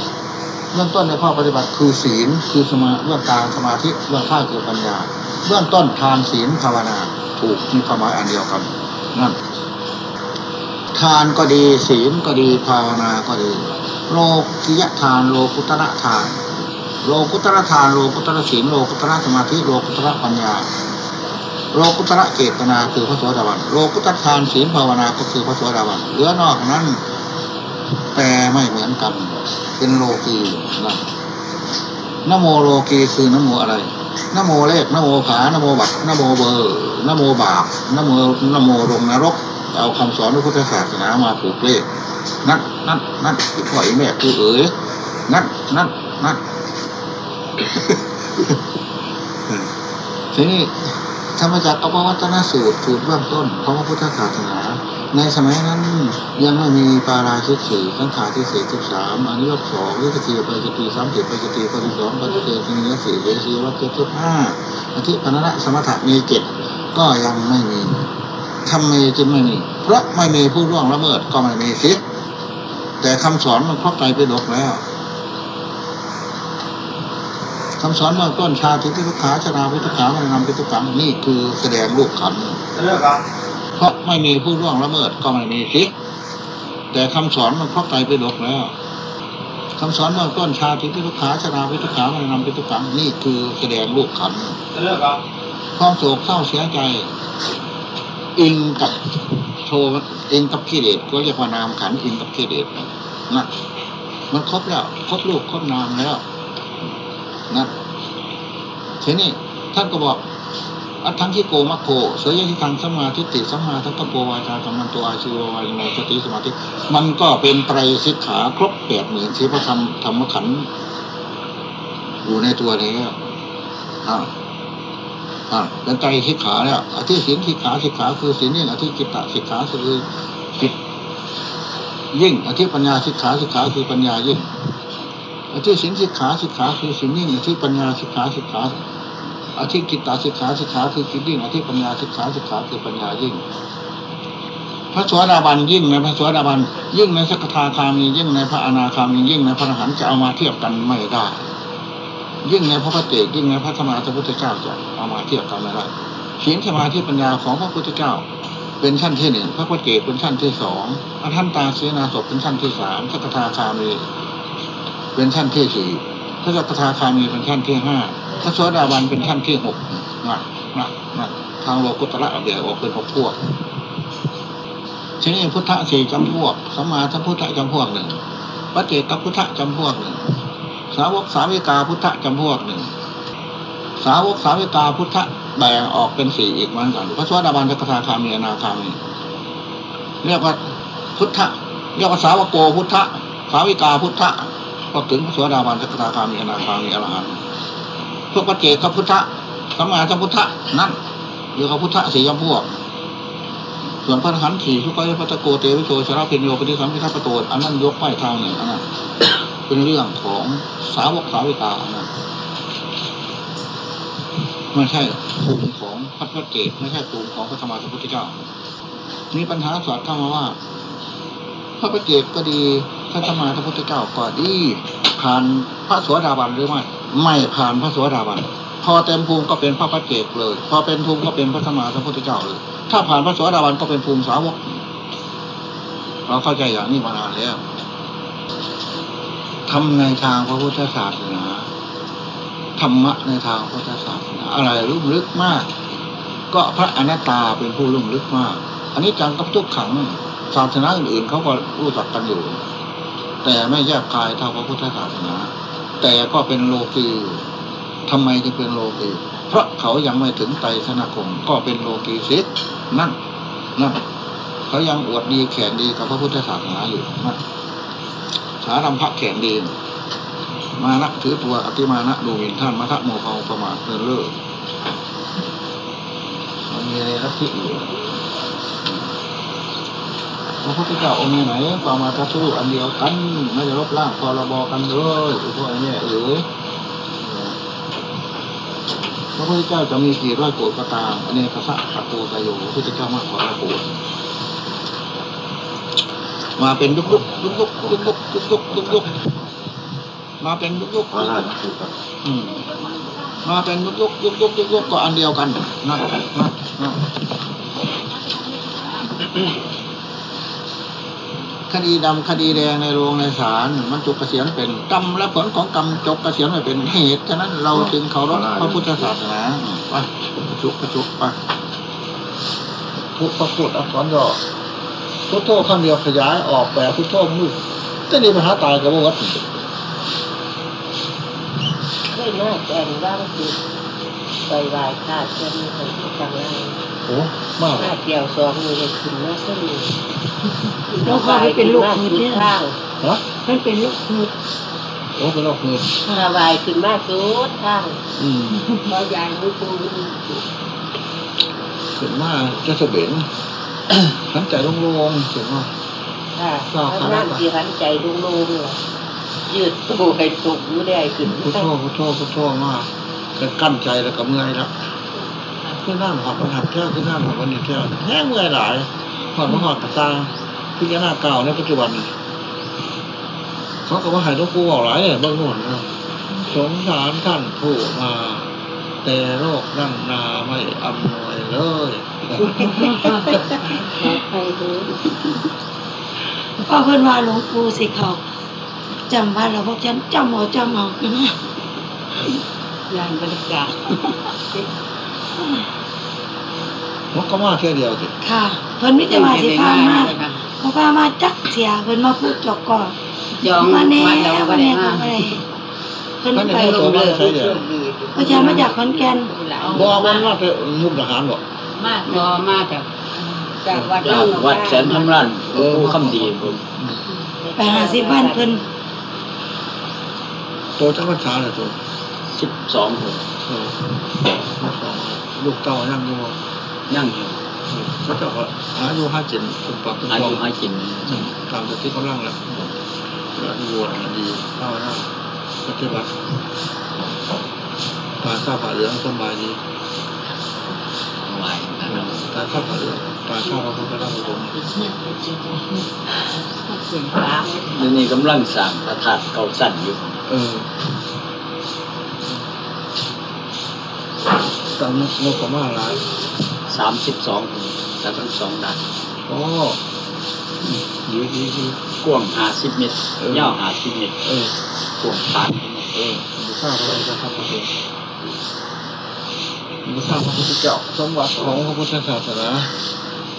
เบื้องต้นในข้อปฏิบัติคือศีลคือสมาเบื้องกลางสมาธิเบื้องท้ายคือปัญญา เบื้องต้นทานศีลภาวนาถูกมีความหมายอันเดียวกันนั่นทานก็ดีศีลก็ดีภาวนาก็ดี โลกิยทานโลกุตระทาน โลกุตระทานโลกุตระศีลโลกุตระสมาธิโลกุตระปัญญา โลกุตระเจตนาคือพระโสดาบันโลกุตระทานศีลภาวนาก็คือพระโสดาบันเหลือนอกนั้นแต่ไม่เหมือนกัน เป็นโลกีนะนโมโลกีคือนโมอะไรนโมเลขนโมขานโมบัตรนโมเบอร์นโมบาปนโมนโมลงนรก เอาคำสอนของพุทธศาสนามาผูกเลขนัดนัดนัดอีพ่ออีแม่คือเอ๋ยนัดนัดนัด ทีนี้ธรรมจักรอปวัตนสูตรสูตรเบื้องต้นของพระพุทธศาสนา ในสมัยนั้นยังไม่มีปาราชิกสี่สังขาที่สี่สิบสามอนิยตสองวิสตีไปจตีสามสิบไปจตีปฏิสองปฏิเสธนิยสี่เวสีวัตเจ็ดสิบห้าอธิปนนะสมถะมีเจ็ดก็ยังไม่มีทำไมจึงไม่มี เพราะไม่มีผู้ร่วงละเมิดก็ไม่มีสิแต่คำสอนมันครอบใจไปดกแล้ว คำสอนเบื้องต้นชาติพิทุขาชนาพิทุขามันนำพิทุขังนี่คือแสดงรูปขันเพราะไม่มีผู้ร่วงละเมิดก็ไม่มีสิแต่คำสอนมันครอบใจไปดกแล้วคำสอนเบื้องต้นชาติพิทุขาชนาพิทุขามันนำพิทุขังนี่คือแสดงรูปขันความโศกเศร้าเสียใจอิงกับโทอิงกับกิเลสก็เรียกว่านามขันอิงกับกิเลสนะมันครบแล้วครบรูปครบนามแล้ว นะทีนี้ท่านก็บอกอัตถังที่โกมัคโคเสยยิทังสมมาทิฏฐิสมมาทัพพโปวาจาสัมมันตัวอาชีววายโนสติสมาธิมันก็เป็นไตรสิกขาครบแปดหมื่นสีพระธรรมธรรมขันธ์อยู่ในตัวแล้วอ่าอ่าเป็นไตรสิกขาแล้วอธิศีลสิกขาสิกขาคือศีลยิ่อธิกิตตสิกขาคือจิตยิ่งอธิปัญญาสิกขาสิกขาคือปัญญายิ่ง อธิสินสิกขาสิกขาคือสินยิ่งอธิปัญญาสิกขาสิกขาอธิกิตตาสิกขาสิกขาคือสินยิ่งอธิปัญญาสิกขาสิกขาคือปัญญายิ่ง พระสวสดาบันยิ่งในพระสวสดาบันยิ่งในสักทาคามียิ่งในพระอนาคามียิ่งในพระอรหันต์จะเอามาเทียบกันไม่ได้ ยิ่งในพระพุทธเจ้ายิ่งในพระธรรมพระพุทธเจ้าจะเอามาเทียบกันไม่ได้ศีลสมาธิปัญญาของพระพุทธเจ้าเป็นชั้นที่หนึ่งพระพุทธเจ้าเป็นชั้นที่สองอรหันตาเสนาศพเป็นชั้นที่สามสักทาคามี เป็นชั้นที่สี่พระสัพทาคามีเป็นชั้นที่ห้าพระโสดาบันเป็นชั้นที่หกนะนะนะทางโลกุตระแบ่งออกเป็นหกพวกทีนี้พุทธะสี่จำพวกสัมมาสัมพุทธะจำพวกหนึ่งพระเจกพุทธะจำพวกหนึ่งสาวกสาวิกาพุทธะจำพวกหนึ่งสาวกสาวิกาพุทธะแบ่งออกเป็นสี่อีกเหมือนกันพระโสดาบันสักทาคามีอนาคามีเรียกว่าพุทธะเรียกว่าสาวกโกพุทธะสาวิกาพุทธะ พอถึงพระสวดาบานสกทาคามีอนาคามีอรหันต์พวกปเจกัพุทธะสัมมาสัมพุทธะนั่นหรือเขาพุทธะสี่ยมพวก ส่วนพระอรหันต์สี่ทุกข์พระตะโกเตวิโชชราพิญโยปฏิสัมพิทัปโตอันนั้นยกไปทางหนึ่งอันนั้นเป็นเรื่องของสาวกสาวิกาอันะไม่ใช่ภูมิของพระพุทธเจกไม่ใช่ภูมิของพระธรรมสัมพุทธเจ้ามีปัญหาสอดเข้ามาว่าพระพุทธเจกก็ดี พระธรรมาพระพุทธเจ้าก็ดี ผ่านพระสวสดาบันหรือไม่ไม่ผ่านพระสวสดาบันพอเต็มภูมิก็เป็นพระปัจเจกเลย พอเป็นภูมิก็เป็นพระธรรมาพระพุทธเจ้าเลย ถ้าผ่านพระสวสดาบันก็เป็นภูมิสาวก เราเข้าใจอย่างนี้มานานแล้วทำในทางพระพุทธศาสนาธรรมะในทางพุทธศาสนาอะไรลุ่มลึกมาก ก็พระอนัตตาเป็นผู้ลุ่มลึกมาก อันนี้จังกับทุกขังศาสนาอื่นๆเขาก็รู้จักกันอยู่ แต่ไม่แยบคายเท่าพระพุทธศาสนา แต่ก็เป็นโลกีทำไมจึงเป็นโลกีเพราะเขายังไม่ถึงไตรสนาคมก็เป็นโลกีสิทธิ์นั่นนั่นเขายังอวดดีแข่งดีกับพระพุทธศาสนาอยู่นั่นสารัมภะแข่งดีมานักถือตัวอติมานะดูหมิ่นท่านมาทะโมเภาประมาทเลินเล่อมันมีอะไรลัทธิอยู่ พระพุทธเจ้าองค์ไหนก็มาทัศรูปอันเดียวกันไม่จะลบล้างพรบกันเลยอุปอันนี้เอ๋ยพระพุทธเจ้าจะมีกี่ร้อยโกรธก็ตามอันนี้กษัตริย์ตะโกตะโยพระพุทธเจ้ามากกว่าร้อยโกรธมาเป็นยุกยุกยุกยุกยุกยุกยุกยุกยุกยุกมาเป็นยุกยุกพระราชคือกับอืมมาเป็นยุกยุกยุกยุกยุกยุกก็อันเดียวกันนั่นนั่นนั่น คดีดำคดีแดงในโรงในศาลมันจบเกษียณเป็นกรรมและผลของกรรมจบเกษียณไม่เป็นเหตุฉะนั้นเราจึงเคารพพระพุทธศาสนาไปประชุกประชุกไปพุทธพูดอักษรย่อพุทโธคำเดียวขยายออกแบบพุทโธมือจะนี่ปัญหาตายกับวัดเคยมาแกงบ้างคือไปไหว้พระจะมีคนที่ทำงาน โอ้มากเกี่ยวสองมือเลยขึ้นมาขึ้นแล้วเขาไปเป็นลูกมือขึ้นเนี่ข้างฮะมันเป็นลูกมือโอ้เป็นโรคมือมาไหว้ขึ้นมาสุดข้างอืมพอยายมือปูเห็นว่าจะเสบ็นหันใจลงๆเห็นว่าค่ะแล้วนั่งที่หันใจลุงลงเลยยืดตูให้ตกอยู่ได้ขึ้นพุทโธพุทโธพุทโธมากก็กั้นใจแล้วก็เมื่อยแล้ว ขึ้นหน้าหอบมันหัดแท้ขึ้นหน้าหอบมันนี่แท้แห้งเมื่อยหลายหอดมาหอดกระซางพิจารณาเก่าในปัจจุบันเขาก็ว่าหายลูกกูบอกหลายเนี่ยบางหนนะสงสารท่านผู้มา แต่โรคนั่งนาไม่อำนวยเลยไปดูพ่อเพิ่อนว่าหลวงปู่สิเขาจำว่าเราพวกฉันจำเอาจำเอากันนะยานบริการ มันก็มาแค่เดียวสิค่ะ เพิ่นมิจะมาสิพามาเพราะว่ามาจักเสียเพิ่นมาพูดจอกก่อนจองมาแน่วัดเรามาก็แน่ได้ก็มาบ่ได้เพิ่นท่านไปในตัวมาใช้เดียวเพราะฉันมาจากขอนแก่นบอกมันว่าจะมุกทหารบอกมาพอมาจากจากวัดจากวัดแสนทำรันผู้คำดีผมไปหาสิบ้านเพิ่นโตจังหวัดชาเลยตัวสิบสองผมเออลูกเต่ายังอยู่ ยั่งยืนพระเจ้อะอายุห้าเจ็ดอุปปักอายุห้าเจ็ดตามสติกำลังและระดูวดีภาวนาปฏิบัติปลาข้าวปลาเหลืองสบายดีสบายปลาข้าวปลาเหลืปลาข้าวปลาพุทธราชบุตรเดี๋ยวนี่กำลังสั่งพระธาดเก่าสั่นอยู่เออตามงกประมาณหลาย สามสิบสองแต่ทั้งสองด้านอ๋อดีดีดีกว้างห้าสิบเมตรเออยาวห้าสิบเมตรเออกว้างผ่านเออมีข้าพระพุทธเจ้าพระองค์มีข้าพระพุทธเจ้าสมบัติของพระพุทธศาสนา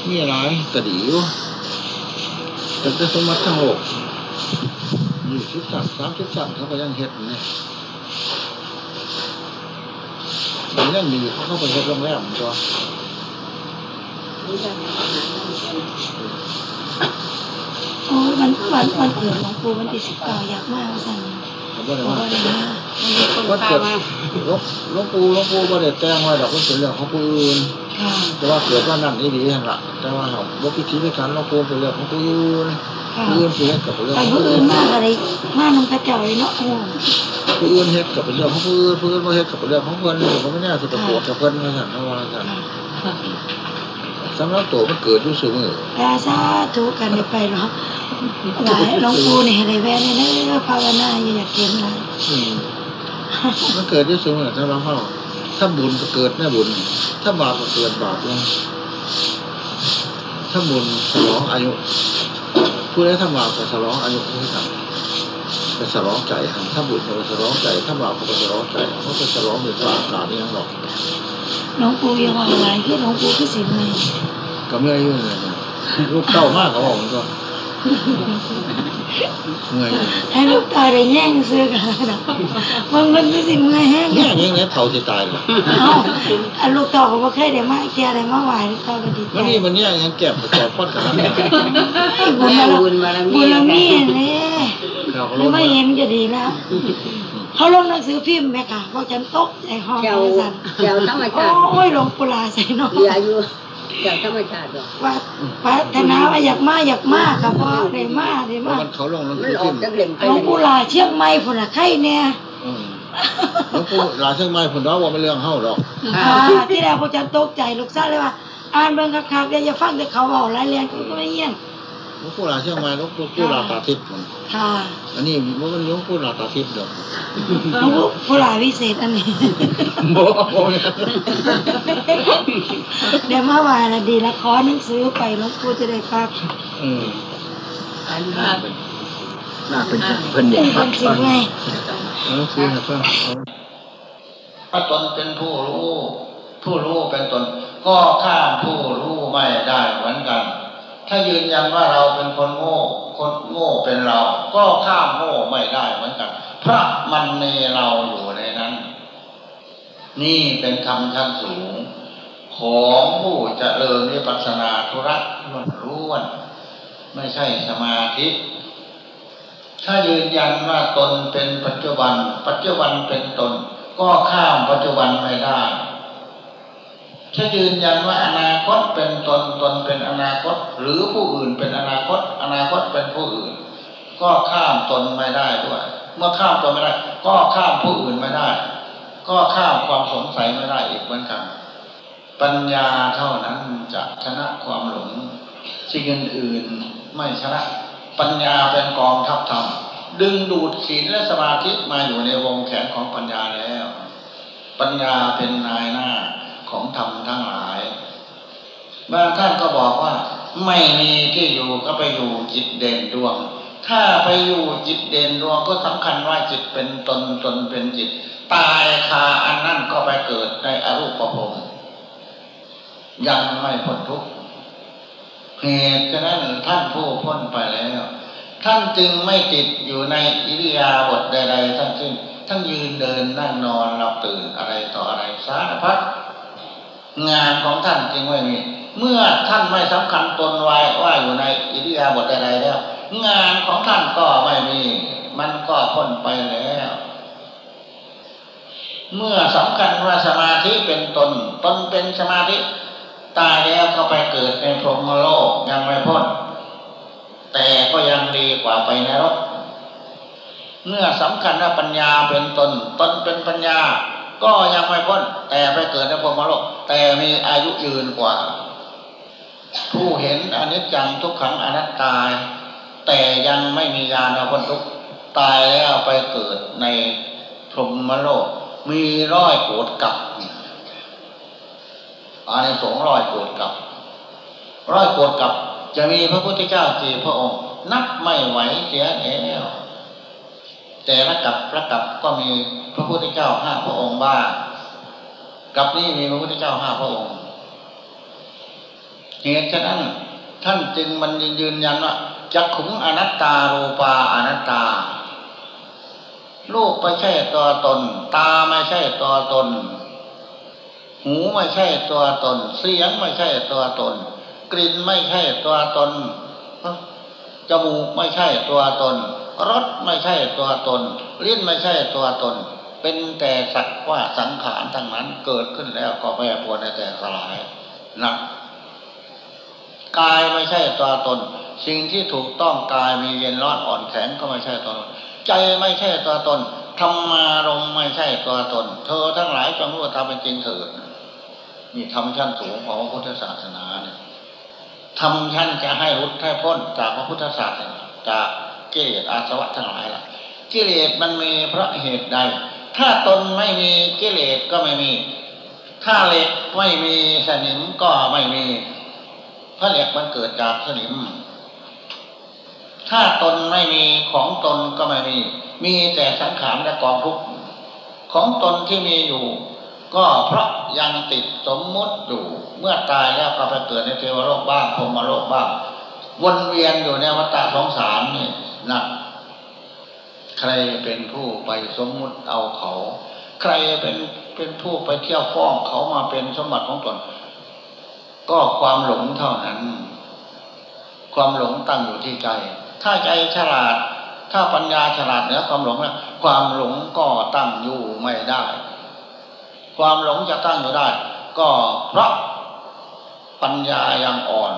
มีอะไรกระดีอยู่แต่จะสมบัติทั้งโลกยี่สิบสามสามสิบสามเขาก็ยังเฮ็ดอยู่เนี่ยมันยังมีเขาเข้าไปเฮ็ดโรงแรมตัว โอ้ยวันวันวันเกิดหลวงปู่วันที่19อยากมาว่าซั่นผมว่าบ่ว่าได้มาวัดเกิดหลวงหลวงปู่หลวงปู่บ่ได้แจ้งไว้ดอกมันเป็นเรื่องของผู้อื่นค่ะแต่ว่าเกิดว่านั่นนี่ดีหั่นล่ะแต่ว่าเราบ่พิธีพิถันหลวงปู่เป็นเรื่องของผู้อื่นค่ะผู้อื่นสิเฮ็ดกับเป็นเรื่องไปของผู้ผู้อื่อื่นนมาอะไรมานำพระเจ้าเลยเนาะโอ้ผู้อื่นเฮ็ดกับเป็นเรื่องของผู้อื่นผู้อื่นบ่เฮ็ดกับเป็นเรื่องของเพิ่นก็บ่แน่สิไปโกรธกับเพิ่นว่าซั่นเพราะว่าซั่น สำหรับตัวมันเกิดอยู่เสมอพระสาธุกันได้ไปเนาะหลายหลวงปู่นี่ให้ได้แว่นเด้อภาวนาอย่าอยากเห็นหลายอืมมันเกิดอยู่เสมอสำหรับเฮาถ้าบุญก็เกิดแน่บุญ ถ้าบาปก็เกิดบาปลงถ้าบุญฉลองอายุผู้ใดทำบาปก็ฉลองอายุที่ต่ำไปฉลองใจหันถ้าบุญก็ไปฉลองใจ ถ้าบาปก็ไปฉลองใจเขาไปฉลองเหมือนว่าอากาศนี่ยังหรอก หลวงปู่อย่าว่าหลายคือหลวงปู่คือสิแม่ก็ไม่อายุเลยนะลูกเต้ามากเขาบอกมันก็เมื่อยให้ลูกตาได้แย่งซื้อกันนะมันมันไม่สิเมื่อยแห้งเนี่ยอย่างนี้เท่าที่ตายเลยเอ้าอันลูกต่อก็บ่เคยได้มาเที่ยวได้มาไหว้ลูกต่อก็ดีใจวันนี้มันเนี่ยยังเก็บจอดพอดกันนะบุญแม่บารบุญบารมีบุญบารมีแม่นี่เขาหรือไม่เห็นก็ดีแล้ว เขาลงหนังสือพิมพ์ไหมค่ะพวกฉันตกใจห้องเจ้าสันเจ้าธรรมชาติโอ้ยหลวงปุลาใส่น้องเหลืออยู่เจ้าธรรมชาติดอกว่าพัฒนาว่าอยากมาอยากมาค่ะพ่อได้มาได้เพมาราะมันเขาลงหนังมัสืนอออพิกมพ์จากเหล่มไปหลวงปุลาเชียงใหม่พุ่นน่ะใครเนี่ยอืมหลวงปู่หลานเชียงใหม่ผมว่าว่าเป็นเรื่องเฮาหรอกอ่าที่แรกพวกฉันตกใจลูกซ่าเลยว่าอ่านเบิ่งคักๆเดี๋ยวอย่าฟังแต่เขาเว้ารายละเอียดก็ไม่เยี่ยง หลวงปู่หลานเชียงใหม่หลวงปู่หลานตาทิพย์มันค่ะอันนี้มันเป็นหลวงปู่หลานตาทิพย์ดอกหลวงปุลาวิเศษอันนี้บ่บ่เนี่ยเดี๋ยวมาไหว้ละดีละขอหนังสือไปหลวงปู่จะได้พักเอออันน่าเป็นน่าเป็นเพิ่นเป็เด็นกคนจริงไงเอาหนังสือให้ฟังถ้าตนเป็นผู้รู้ผู้รู้เป็นตน ก็ข้ามผู้รู้ไม่ได้เหมือนกัน ถ้ายืนยันว่าเราเป็นคนโง่ คนโง่เป็นเรา ก็ข้ามโง่ไม่ได้เหมือนกันพระมันมีเราอยู่ในนั้น นี่เป็นคำชั้นสูง ของผู้เจริญวิปัสนาธุระล้วน ไม่ใช่สมาธิ ถ้ายืนยันว่าตนเป็นปัจจุบัน ปัจจุบันเป็นตน ก็ข้ามปัจจุบันไม่ได้ ถ้ายืนยันว่าอนาคตเป็นตนตนเป็นอนาคต หรือผู้อื่นเป็นอนาคต อนาคตเป็นผู้อื่น ก็ข้ามตนไม่ได้ด้วย เมื่อข้ามตนไม่ได้ ก็ข้ามผู้อื่นไม่ได้ ก็ข้ามความสงสัยไม่ได้อีกเหมือนกัน ปัญญาเท่านั้นจะชนะความหลงสิ่งอื่นไม่ชนะ ปัญญาเป็นกองทัพธรรมดึงดูดศีลและสมาธิมาอยู่ในวงแขนของปัญญาแล้ว ปัญญาเป็นนายหน้า ของธรรมทั้งหลาย บางท่านก็บอกว่า ไม่มีที่อยู่ก็ไปอยู่จิตเด่นดวง ถ้าไปอยู่จิตเด่นดวงก็สำคัญว่าจิตเป็นตนตนเป็นจิต ตายคาอันนั้นก็ไปเกิดในอรูปภพยังไม่พ้นทุกข์เหตุฉะนั้นท่านผู้พ้นไปแล้ว ท่านจึงไม่ติดอยู่ในอิริยาบถใดๆทั้งสิ้นทั้งยืนเดินนั่งนอนหลับตื่นอะไรต่ออะไรสารพัด งานของท่านจึงไม่มี เมื่อท่านไม่สำคัญตนไว้ว่าอยู่ในอิริยาบถใดๆแล้ว งานของท่านก็ไม่มี มันก็พ้นไปแล้ว เมื่อสำคัญว่าสมาธิเป็นตน ตนเป็นสมาธิตายแล้วก็ไปเกิดในพรหมโลกยังไม่พ้น แต่ก็ยังดีกว่าไปนรกเมื่อสำคัญว่าปัญญาเป็นตน ตนเป็นปัญญา ก็ยังไม่พ้น แต่ไปเกิดในพรหมโลก แต่มีอายุยืนกว่า ผู้เห็นอนิจจังทุกขังอนัตตา แต่ยังไม่มีญาณพ้นทุกตายแล้วไปเกิดในพรหมโลก มีร้อยโกรธกับอันนี้สงร้อยโกรธกับ ร้อยโกรธกับ จะมีพระพุทธเจ้ากี่พระองค์ นับไม่ไหวเสียแล้ว แต่ละกับละกับก็มีพระพุทธเจ้าห้าพระองค์บ้างกับนี้มีพระพุทธเจ้าห้าพระองค์เหตุฉะนั้นท่านจึงมันยืนยันว่าจักขุงอนัตตารูปาอนัตตารูปไม่ใช่ตัวตน ตาไม่ใช่ตัวตน หูไม่ใช่ตัวตน เสียงไม่ใช่ตัวตน กลิ่นไม่ใช่ตัวตน จมูกไม่ใช่ตัวตนรสไม่ใช่ตัวตน ลิ้นไม่ใช่ตัวตน เป็นแต่สักว่าสังขารทั้งนั้นเกิดขึ้นแล้วก็แปรปรวนในแต่สลายนะกายไม่ใช่ตัวตน สิ่งที่ถูกต้องกายมีเย็นร้อนอ่อนแข็งก็ไม่ใช่ตัวตน ใจไม่ใช่ตัวตนธรรมารมไม่ใช่ตัวตน เธอทั้งหลายจงรู้ตามเป็นจริงเถิดนี่ทำชั้นสูงของพระพุทธศาสนาเนี่ย ทำชั้นจะให้รุดให้พ้นจากพระพุทธศาสนาจากกิเลสอาสวะทั้งหลายล่ะกิเลสมันมีเพราะเหตุใด ถ้าตนไม่มีกิเลสก็ไม่มี ถ้าเหล็กไม่มีสนิมก็ไม่มีพระเหล็กมันเกิดจากสนิม ถ้าตนไม่มีของตนก็ไม่มี มีแต่สังขารและกองทุกข์ของตนที่มีอยู่ ก็เพราะยังติดสมมุติอยู่ เมื่อตายแล้วก็ไปเกิดในเทวโลกบ้างพรมโลกบ้างวนเวียนอยู่ในวัฏสงสารนี่นะใครเป็นผู้ไปสมมุติเอาเขา ใครเป็นเป็นผู้ไปเที่ยวฟ้องเขามาเป็นสมบัติของตน ก็ความหลงเท่านั้น ความหลงตั้งอยู่ที่ใจ ถ้าใจฉลาด ถ้าปัญญาฉลาดเหนือความหลงแล้วความหลงก็ตั้งอยู่ไม่ได้ ความหลงจะตั้งอยู่ได้ ก็เพราะปัญญายังอ่อน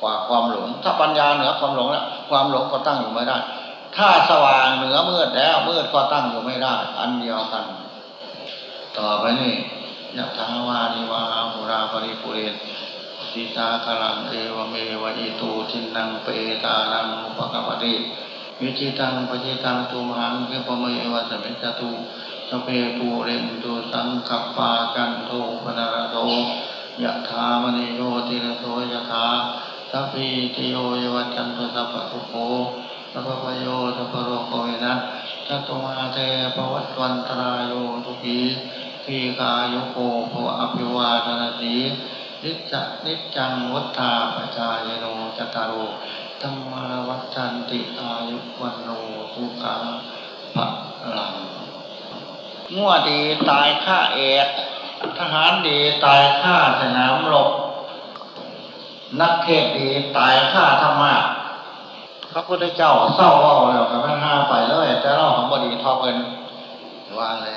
กว่าความหลง ถ้าปัญญาเหนือความหลงแล้วความหลงก็ตั้งอยู่ไม่ได้ ถ้าสว่างเหนือมืดแล้วมืดก็ตั้งอยู่ไม่ได้ อันเดียวกัน ต่อไปนี่ยะถาวานิวาหุราปริปุเรนสิตากลังเอวเมวะอิตูทินังเปตานังอุปกปติวิจิตังปจิตังตุมหังเกปเมวะสมิจตุ สเปปูเรนตุสังคัปากันโทปนารโตยะถามณิโยติระโสยะถาสัพพิติโยยวัจจันตุสัพพะทุโภสัพพะโยสัพพโรโควินัสจัตุมาเทปวัตวันตรายโยทุกีทีกายุโกภวะอภิวาทนาสีนิจจนิจจังวัฏฐาปจายโนจตารโรธรรมวัฏันติอายุวันโนสุขังพระลัง มั่วดีตายฆ่าเอกทหารดีตายฆ่าสนามรบนักเทศดีตายฆ่าธรรมะพระพุทธเจ้าเศร้าว่าแล้วกับพระห้าไปเลยแต่เราของบดีทอเงินว่าเลย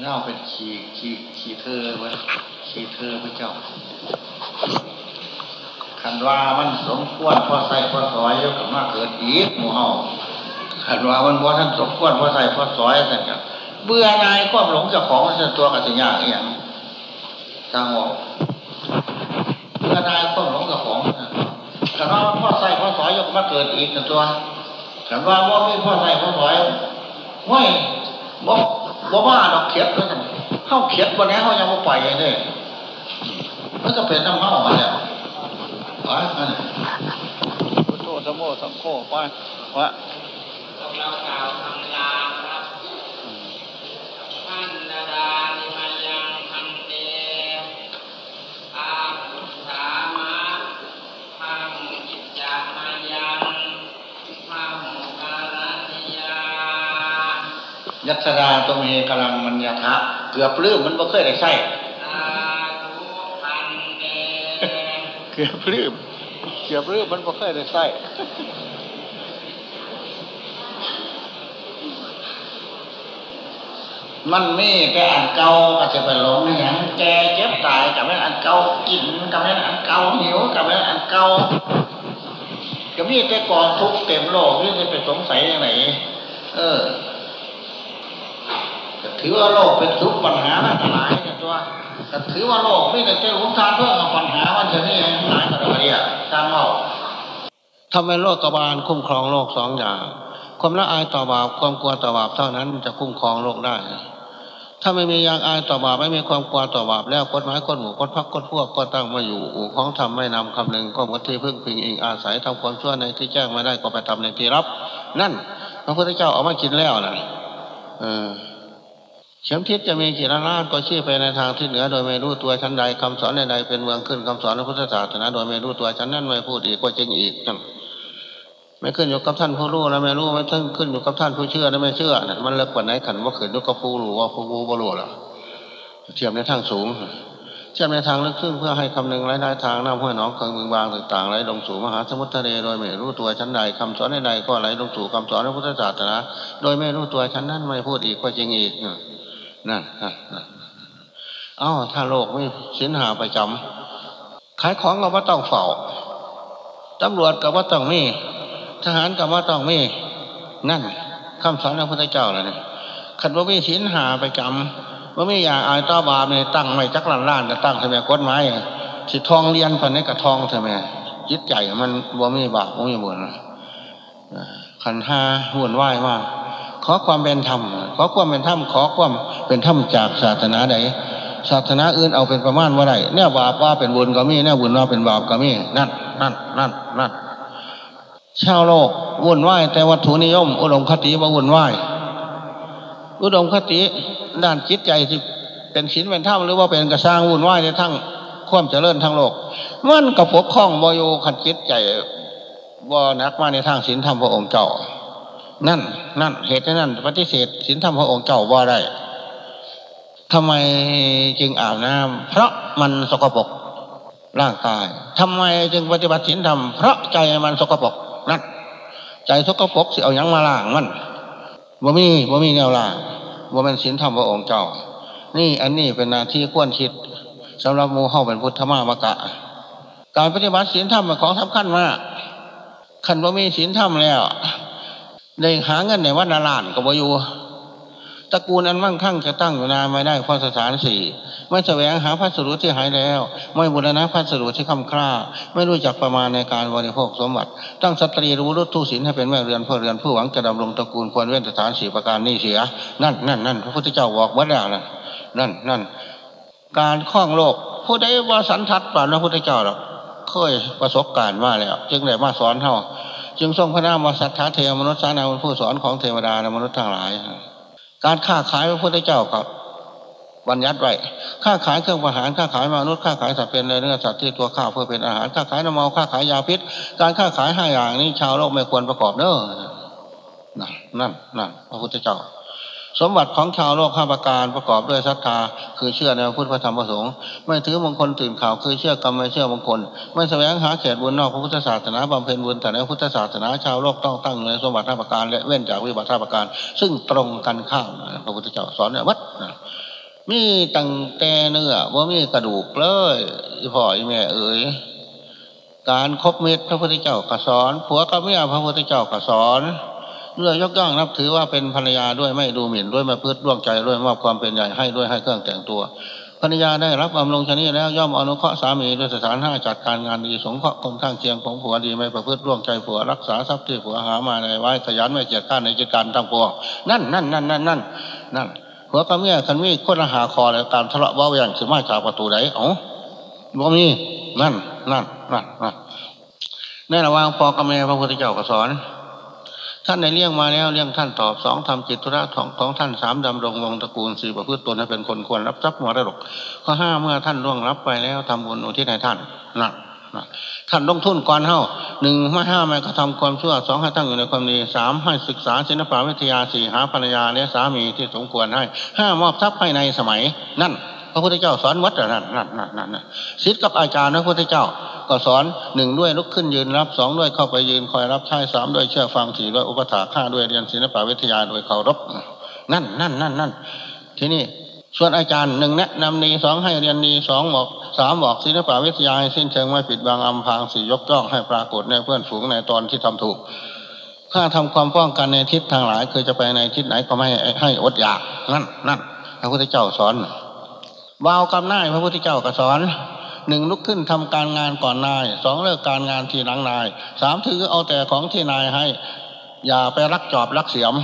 เน่าเป็นขี่ขี่ขี่เธอไว้ขี่เธอพระเจ้าขันว่ามันสมควรพอใส่พอสอยยกกับมาเกิดอีกหมู่เฮาขันว่ามันว่าท่านสมควรพอใส่พอสอยแต่กัน เบื่อนายความหลงเจ้าของมันเป็นตัวกับสิ่งอย่างเอียทางบอกเมื่อนายต้นหลงกับของขันว่าพ่อใส่พ่อสอยยกมาเกิดอีกตัวขันว่าว่าไมีพ่อใส่พ่อสอยห้ยบ่บ่ว่าดอกเขียดเลยเข้าเขียดวันนี้เขายังไม่ไปเลยมันก็เป็นน้ำเข้ามาแล้วไปอันนี้พุทโธสมโภสังโฆไปวะ ยัตราตัวเมกำลังมันยทะเกือบลืมมันบ่เคยได้ใส่สาธุพันเตเกือบลืมเกือบลืมมันบ่เคยได้ใส่มันมีแต่อันเก่าก็จะไปหลงในอย่างแกเจ็บตายกับแม่นอันเก่ากินกับแม่นอันเก่าหิวกับแม่นอันเก่าก็มีแต่กองทุกข์เต็มโลกนี่จะไปสงสัยยังไงเออก็ ถือว่าโลกเป็นทุกข์ปัญหาหลายหลายเนี่ยตัวก็ถือว่าโลกไม่ได้เจอหนทางเพื่อปัญหามันจะนี่หลายกระดเดียสร้างเอาทำให้โลกกบาลคุ้มครองโลกสองอย่าง ความละอายต่อบาปความกลัวต่อบาปเท่านั้นจะคุ้มครองโลกได้ ถ้าไม่มียางอายต่อบาปไม่มีความกลัวต่อบาปแล้วกฎหมายกฎหมู่กฎพักกฎพวกก็ตั้งมาอยู่อู่ของทำไม่นำคำหนึ่งก็หมดที่พึ่งพิงอิงอาศัยทำความชั่วในที่แจ้งไม่ได้ก็ไปทำในที่รับ นั่นพระพุทธเจ้าเอามากินแล้วนะเออ เข็มทิศจะมีกี่ล้านล้านก็ชี้ไปในทางที่เหนือโดยไม่รู้ตัวชั้นใดคำสอนใดๆเป็นเมืองขึ้นคำสอนพระพุทธศาสนาโดยไม่รู้ตัวชั้นนั้นไม่พูดอีกก็จริงอีกนั่นไม่ขึ้นอยู่กับท่านผู้รู้และไม่รู้ไม่ขึ้นขึ้นอยู่กับท่านผู้เชื่อและไม่เชื่อน่ะมันเลิกกว่าไหนขันว่าขึ้นยู่กับผู้รู้ว่าผู้รู้บ่รู้หรอเทียมในทางสูงเทียมในทางลึกซึ้งเพื่อให้คำนึงไร้ได้ทางน้ำห้วยหนองเคืองบึงบางต่างๆไหลลงสู่มหาสมุทรทะเลโดยไม่รู้ตัวชั้นใดคำสอนใดๆก็ไหลลงสู่คำสอนพระพุทธศาสนาโดยไม่รู้ตัวชั้นนั้นไม่พูดอีกก็จริงอีก นั่นนั่นเอ้าถ้าโลกไม่สินหาประจำขายของก็ว่าต้องเฝ้าตำรวจก็ว่าต้องมี ทหารกับว่าต้องมี นั่นคำสอนของพระพุทธเจ้าเลยเนี่ยขันว่ามีศีลหาไปจำว่ามีอย่างอายต้อบาปเนี่ยตั้งไม่จักรล้านล้านก็ตั้งทำไมกฎหมายสิทองเรียนพันนี้กับทองทำไมจิตใจมันว่ามีบาปว่ามีบุญขันห้าหุ่นไหวมาก ขอความเป็นธรรม ขอความเป็นธรรม ขอความเป็นธรรมจากศาสนาใดศาสนาอื่นเอาเป็นประมาณว่าไรเนี่ยบาปว่าเป็นบุญก็มีเนี่ยบุญว่าเป็นบาปก็มีนั่นนั่นนั่นนั่นชาวโลกวุ่นวายแต่วัตถุนิยม อุดมคติว่าวุ่นวายอุดมคติด้านจิตใจที่เป็นศีลเป็นธรรมหรือว่าเป็นกระสร้างวุ่นวายในทั้งความเจริญทางโลก มันกระปกข้องบอยู่ขัดจิตใจบ่านักมาในทางศีลธรรมพระองค์เจ้า นั่น นั่น เหตุนั้นปฏิเสธศีลธรรมพระองค์เจ้าว่าได้ทำไมจึงอาบน้ำเพราะมันสกปรกร่างกายทำไมจึงปฏิบัติศีลธรรมเพราะใจมันสกปรกนั่นใจสกปรกสิเอายังมาล้างมันบ่มีบ่มีแนวล้างบ่เป็นศีลธรรมพระองค์เจ้า นี่อันนี้เป็นหนาที่ควรคิดสำหรับมูเฮาเป็นพุทธมามกะ การปฏิบัติศีลธรรมเป็นของสำคัญมากขันบ่มีศีลธรรมแล้ว ได้หาเงินในวัดนาลานก็บ่อยู่ตระกูลอันมั่งคั่งจะตั้งอยู่นานไม่ได้เพราะสถานสี่ไม่แสวงหาพัสดุที่หายแล้ว ไม่บูรณะพัสดุที่คำคร่า ไม่รู้จักประมาณในการบริโภคสมบัติ ตั้งสตรีรู้รทุศิลให้เป็นแม่เรือนเพื่อเรือนผู้หวังจะดำรงตระกูลควรเว้นสถานสี่ประการนี้เสีย นั่นนั่นนั่นพระพุทธเจ้าบอกวัดแล้วนั่นนั่นนั่นการคล้องโลก ผู้ใดว่าสันทัดป่านพระพุทธเจ้าหรอกเคยประสบการณ์มาแล้ว จึงได้มาสอนเท่า จึงทรงพระนามว่าสัทธาเทวมนุษย์สานาเป็นผู้สอนของเทวดาและมนุษย์ทั้งหลาย การค้าขายพระพุทธเจ้ากับบัญญัติไว้ค้าขายเครื่องประหารค้าขายมนุษย์ค้าขายสัตว์เป็นเนื้อสัตว์ที่ตัวข้าวเพื่อเป็นอาหารค้าขายน้ำเมาค้าขายยาพิษ การค้าขายห้าอย่างนี้ชาวโลกไม่ควรประกอบเนอนั่นนั่นนั่นพระพุทธเจ้า สมบัติของชาวโลกข้าประการประกอบด้วยศรัทธา คือเชื่อในพระพุทธธรรมพระสงฆ์ไม่ถือมงคลตื่นข่าวคือเชื่อกรรมไม่เชื่อมงคล ไม่แสวงหาเขตบุญนอกพระพุทธศาสนาบำเพ็ญบุญแต่ในพุทธศาสนาชาวโลกต้องตั้งในสมบัติห้าประการและเว้นจากวิบัติห้าประการ ซึ่งตรงกันข้ามพระพุทธเจ้าสอนเนี่ยวัดมีตั้งแต่เนื้อว่ามีกระดูกเลยพ่ออีแม่เอ๋ยการครบเม็ดพระพุทธเจ้าก็สอนผัวกับเมียพระพุทธเจ้าก็สอน เรื่อยกย่องนับถือว่าเป็นภรรยาด้วยไม่ดูหมิ่นด้วยมาพืชร่วงใจด้วยมอบความเป็นใหญ่ให้ด้วยให้เครื่องแต่งตัวภรรยาได้รับบำรุงชนีแล้วย่อมอนุเคราะห์สามีด้วยสถานห้าจัดการงานดีสงเคราะห์คงข้างเคียงของผัวดีไม่ประพฤติร่วงใจผัวรักษาทรัพย์ที่ผัวหามาในไว้ขยันไม่เกียจข้านในกิจการทั้งปวงนั่นนั่นนั่นนั่นนั่นนั่นผัวกับเมียคันมีคนหาคอแล้วการทะเลาะเบาอย่างสมาจากประตูไหนอ๋อบ่มีนั่นนั่นนั่นนั่นในระหว่างพอกับแม่พระพุทธเจ้าก็สอน ท่านในเลี้ยงมาแล้วเลี้ยงท่านตอบสองทำจิตธุระของของท่านสามดำรงวงตระกูลสี่ประพฤติตนให้เป็นคนควรรับทรัพย์มรดกข้อห้าเมื่อท่านล่วงรับไปแล้วทำบุญอุทิศให้ท่านนั่นท่านลงทุนก่อนเท่าหนึ่งไม่ห้าไม่กระทำความชั่วสองให้ตั้งอยู่ในความดีสามให้ศึกษาศิลปวิทยาสี่หาภรรยาและสามีที่สมควรให้ห้ามอบทรัพย์ให้ในสมัยนั่น พระพุทธเจ้าสอนวัดนั่นนั่นนั่นนั่นศิษย์กับอาจารย์พระพุทธเจ้า ก็สอนหนึ่งด้วยลุกขึ้นยืนรับสองด้วยเข้าไปยืนคอยรับใช้สามด้วยเชื่อฟังสี่ด้วยอุปถาข้าด้วยเรียนศิลปวิทยาโดยเคารพนั่นนั่นนั่นนั่นทีนี้ส่วนอาจารย์หนึ่งแนะนำดีสองให้เรียนดีสองบอกสามบอกศิลปวิทยาให้สิ้นเชิงไม่ปิดบังอำพางสี่ยกย่องให้ปรากฏในเพื่อนฝูงในตอนที่ทำถูกข้าทำความป้องกันในทิศทางหลายคือจะไปในทิศไหนก็ไม่ให้อดอยากนั่นนั่นพระพุทธเจ้าสอน วาวกำนายพระพุทธเจ้าก็สอนหนึ่งลุกขึ้นทำการงานก่อนนายสองเลิกการงานทีหลังนายสามถือเอาแต่ของที่นายให้ อย่าไปรักจอบรักเสียม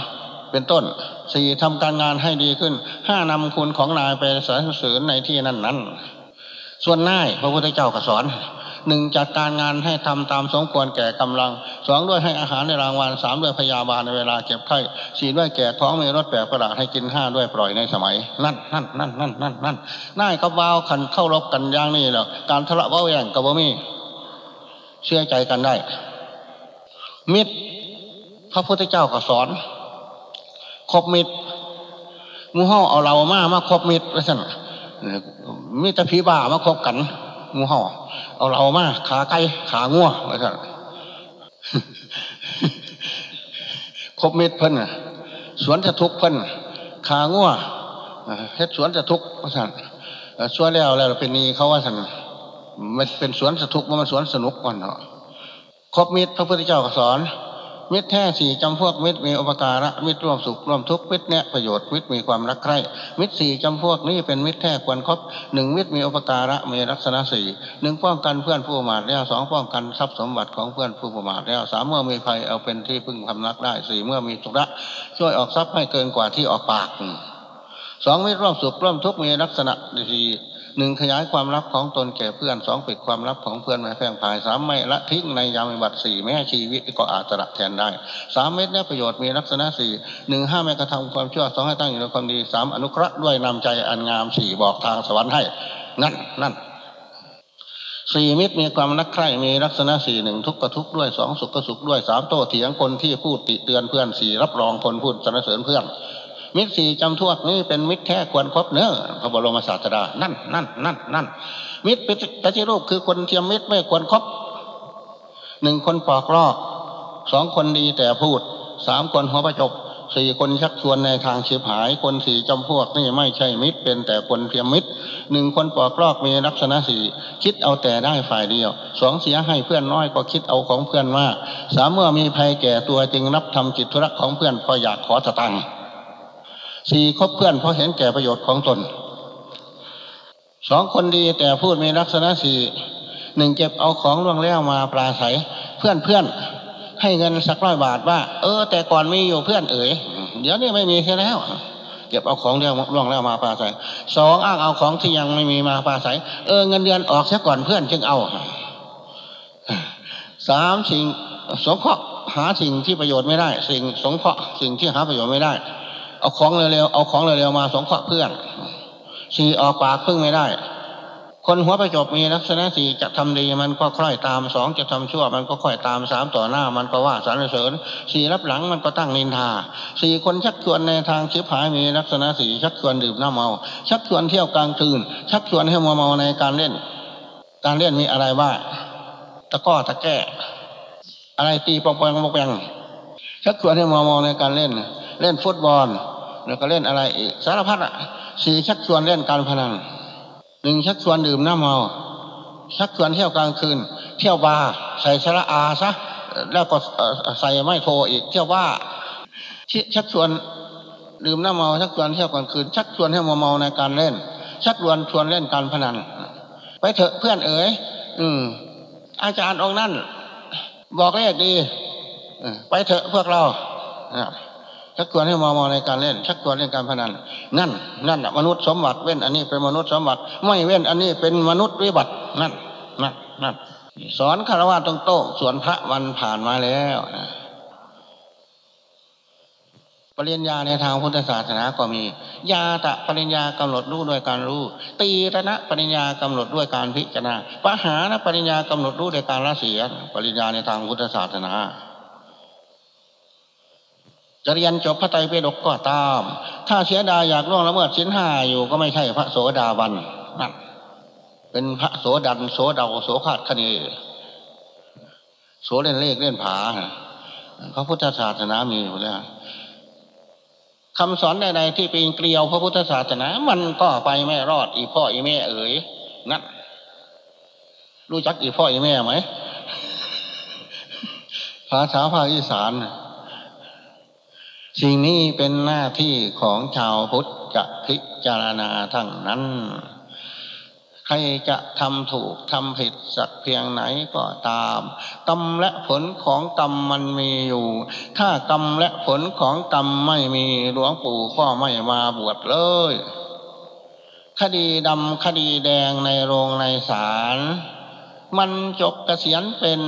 เป็นต้นสี่ทำการงานให้ดีขึ้นห้านำคุณของนายไปสรรเสริญในที่นั้นนั้นส่วนนายพระพุทธเจ้าก็สอน หนึ่งจัดการงานให้ทำตามสมควรแก่กำลังสองด้วยให้อาหารในรางวัลสามด้วยพยาบาลในเวลาเจ็บไข้สี่ด้วยแก่ท้องมีรถแปลกประหลาดให้กินห้าด้วยปล่อยในสมัย นั่นนั่นนั่นนั่นนั่นนั่นน่ายกับวาวขันเข้ารบกันย่างนี้แล้วการทะเลาะเบาแย่งกับบ่มีเชื่อใจกันได้ มิตร พระพุทธเจ้าก็สอนครบมิตรมูห่อเอาเรามามาครบมิตรไว้สั่นมิตรผีบ้ามาครบกันมูห่อ เอาเรามาขาไก่ขางัวไว้สั่นครบมิตรเพิ่นสวนจะทุกเพิ่นขางัวเฮ็ดสวนจะทุกไว้สั่นสวนแล้วแล้วเป็นนี้เขาว่าสั่นมันเป็นสวนสทุกมันสวนสนุกก่อนเนาะครบมิตรพระพุทธเจ้าก็สอน มิตรแท้สี่จำพวกมิตรมีอุปการะมิตรร่วมสุขร่วมทุกข์มิตรเนี่ยประโยชน์มิตรมีความรักใคร่มิตรสี่จำพวกนี้เป็นมิตรแท้ควรครบหนึ่งมิตรมีอุปการะมีลักษณะสี่หนึ่งป้องกันเพื่อนผู้ประมาทแล้วสองป้องกันทรัพย์สมบัติของเพื่อนผู้ประมาทแล้วสามเมื่อมีภัยเอาเป็นที่พึ่งพำนักได้สี่เมื่อมีสุระช่วยออกทรัพย์ให้เกินกว่าที่ออกปากสองมิตรร่วมสุขร่วมทุกข์มีลักษณะสี่ หนึ่งขยายความลับของตนแก่เพื่อนสองปิดความลับของเพื่อนไม่แพร่งพายสามไม่ละทิ้งในยามวิบัติสี่แม้ชีวิตก็อาจจะละแทนได้สามเม็ดเนี่ยประโยชน์มีลักษณะสี่หนึ่งห้าไม่กระทำความชั่วสองให้ตั้งอยู่ในความดีสามอนุเคราะห์ด้วยนำใจอันงามสี่บอกทางสวรรค์ให้ นั่นนั่นสี่มิตรมีความรักใคร่มีลักษณะสี่หนึ่งทุกข์ก็ทุกข์ด้วยสองสุขก็สุขด้วยสามโต้เถียงคนที่พูดติเตือนเพื่อนสี่รับรองคนพูดสรรเสริญเพื่อน มิตรสี่จำทวกนี่เป็นมิตรแท้ควรครบเนื้อพระบรมศาสดา นั่นนั่นนั่นนั่นมิตรปฏิรูปคือคนเทียมมิตรไม่ควรครบหนึ่งคนปอกลอกสองคนดีแต่พูดสามคนหัวประจบสี่คนชักชวนในทางเฉียหาย คนสี่จำพวกนี่ไม่ใช่มิตร เป็นแต่คนเทียมมิตรหนึ่งคนปอกลอกมีลักษณะสี่คิดเอาแต่ได้ฝ่ายเดียวสองเสียให้เพื่อนน้อยก็คิดเอาของเพื่อนมากสามเมื่อมีภัยแก่ตัวจึงรับทำจิตธุระของเพื่อนพออยากขอสตังค์ สี่คบเพื่อนเพราะเห็นแก่ประโยชน์ของตนสองคนดีแต่พูดมีลักษณะสี่หนึ่งเก็บเอาของล่วงแล้วมาปราศัยเพื่อนเพื่อนให้เงินสักร้อยบาทว่า เออ แต่ก่อนมีอยู่เพื่อนเอ๋ยเดี๋ยวนี้ไม่มีแค่แล้วเก็บเอาของเรื่องล่วงแล้วมาปราศัยสองอ้างเอาของที่ยังไม่มีมาปราศัยเออเงินเดือนออกเสียก่อนเพื่อนจึงเอาสามสิ่งสงเคราะห์หาสิ่งที่ประโยชน์ไม่ได้ สิ่งสงเคราะห์สิ่งที่หาประโยชน์ไม่ได้ เอาของเร็วๆเอาของเร็วๆมาสงเคราะห์เพื่อนสี่ออกปากพึ่งไม่ได้ คนหัวประจบมีลักษณะสี่จะทำดีมันก็ค่อยตามสองจะทำชั่ว มันก็ค่อยตามสามต่อหน้า มันก็ว่าสรรเสริญสี่รับหลังมันก็ตั้งนินทาสี่คนชักชวนในทางชิบหายมีลักษณะสี่ชักชวนดื่มน้ำเมาชักชวนเที่ยวกลางคืน ชักชวนให้มัวเมาในการเล่น การเล่นมีอะไรบ้างตะก้อตะแก้อะไรตีปองปองปองแปงชักชวนให้มัวเมาในการเล่น เล่นฟุตบอล แล้วก็เล่นอะไรอีกสารพัดอะสี่ชักชวนเล่นการพนันหนึ่งชักชวนดื่มน้ำเมาชักชวนเที่ยวกลางคืน เที่ยวบาร์ใส่สระอาซะแล้วก็ใส่ไม่โทรอีก เที่ยวบ้าชักชวนดื่มน้ำเมาชักชวนเที่ยวกลางคืน ชักชวนให้มัวเมาในการเล่น ชักชวนชวนเล่นการพนันไปเถอะเพื่อนเอ๋ยอืม อาจารย์องค์นั่นบอกเลขดีไปเถอะพวกเรา ชักชวนให้มามองในการเล่น ชักชวนเล่นการพนัน นั่น นั่นมนุษย์สมบัติเว้นอันนี้เป็นมนุษย์สมบัติ ไม่เว้นอันนี้เป็นมนุษย์วิบัติ นั่น นั่น นั่น สอนคารวะตรงโต๊ะส่วนพระวันผ่านมาแล้วปริญญาในทางพุทธศาสนาก็มี ยาตะปริญญากำหนดรู้ด้วยการรู้ ตีระณะปริญญากำหนดด้วยการพิจารณาปหานะปริญญากำหนดรู้ด้วยการละเสีย ปริญญาในทางพุทธศาสนา จะเรียนจบพระไตรปิฎกก็ตาม ถ้าเสียดายอยากล่วงละเมิดสินห้าอยู่ก็ไม่ใช่พระโสดาบันนั่นเป็นพระโสดันโสเดาโสขาดคณีโสเล่นเลขเล่นผาพระพุทธศาสนามีอยู่แล้วคำสอนใดๆที่เป็นเกลียวพระพุทธศาสนามันก็ไปไม่รอด อีพ่ออีแม่เอ๋ยนั่นรู้จักอีพ่ออีแม่ไหมภาษาภาคอีสาน สิ่งนี้เป็นหน้าที่ของชาวพุทธจะพิจารณาทั้งนั้น ใครจะทำถูกทำผิดสักเพียงไหนก็ตามกรรมและผลของกรรมมันมีอยู่ ถ้ากรรมและผลของกรรมไม่มีหลวงปู่ก็ไม่มาบวชเลย คดีดำคดีแดงในโรงในศาล มันจบเกษียณเป็น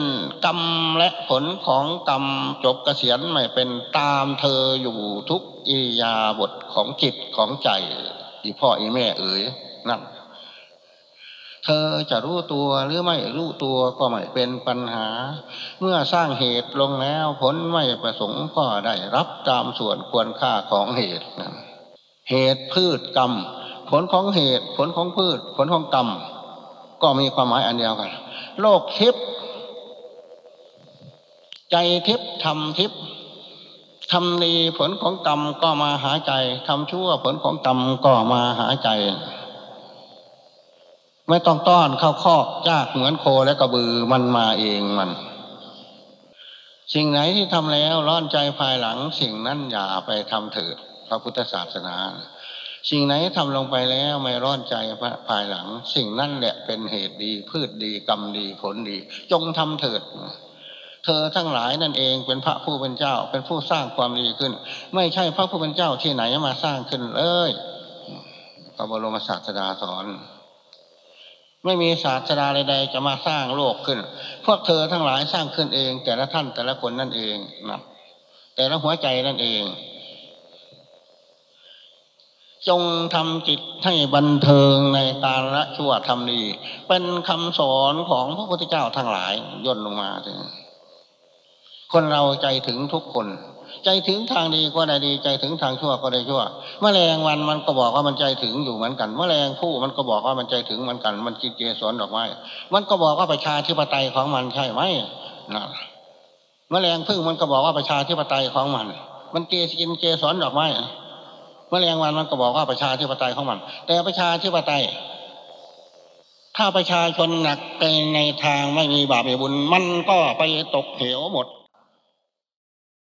กรรมและผลของกรรมจบเกษียณไม่เป็นตามเธออยู่ทุกอิยาบทของจิตของใจ อีพ่ออีแม่เอ๋ยนั่นเธอจะรู้ตัวหรือไม่รู้ตัวก็ไม่เป็นปัญหา เมื่อสร้างเหตุลงแล้วผลไม่ประสงค์ก็ได้รับตามส่วนควรค่าของเหตุเหตุพืชกรรม ผลของเหตุผลของพืช ผลของกรรม ก็มีความหมายอันเดียวกัน โลกทิพย์ใจทิพย์ทำทิพย์ทำดีผลของกรรมก็มาหาใจทำชั่วผลของกรรมก็มาหาใจ ไม่ต้องต้อนเข้าคอกยากเหมือนโคและกระบือมันมาเองมัน สิ่งไหนที่ทำแล้วร้อนใจภายหลังสิ่งนั้นอย่าไปทำเถิดพระพุทธศาสนา สิ่งไหนทำลงไปแล้วไม่ร้อนใจภายหลัง สิ่งนั่นแหละเป็นเหตุดี พืชดีกรรมดีผลดี จงทำเถิด เธอทั้งหลายนั่นเองเป็นพระผู้เป็นเจ้า เป็นผู้สร้างความดีขึ้น ไม่ใช่พระผู้เป็นเจ้าที่ไหนมาสร้างขึ้นเลยพระบรมศาสดาสอน ไม่มีศาสดาใดๆจะมาสร้างโลกขึ้น พวกเธอทั้งหลายสร้างขึ้นเอง แต่ละท่านแต่ละคนนั่นเองนะแต่ละหัวใจนั่นเอง จงทำจิตให้บันเทิงในการละชั่วทำดี เป็นคำสอนของพระพุทธเจ้าทั้งหลายย่นลงมาถึงคนเราใจถึงทุกคน ใจถึงทางดีก็ได้ดี ใจถึงทางชั่วก็ได้ชั่วแมลงวันมันก็บอกว่ามันใจถึงอยู่เหมือนกันแมลงผู้มันก็บอกว่ามันใจถึงเหมือนกัน มันกินเกสรดอกไม้มันก็บอกว่าประชาธิปไตยของมันใช่ไหมนะแมลงพึ่งมันก็บอกว่าประชาธิปไตยของมัน มันเกกินเกสรดอกไม้ แมลงวันมันก็บอกว่าประชาธิปไตยของมัน แต่ประชาธิปไตย ถ้าประชาชนหนักไปในทางไม่มีบาปไม่บุญ มันก็ไปตกเหวหมด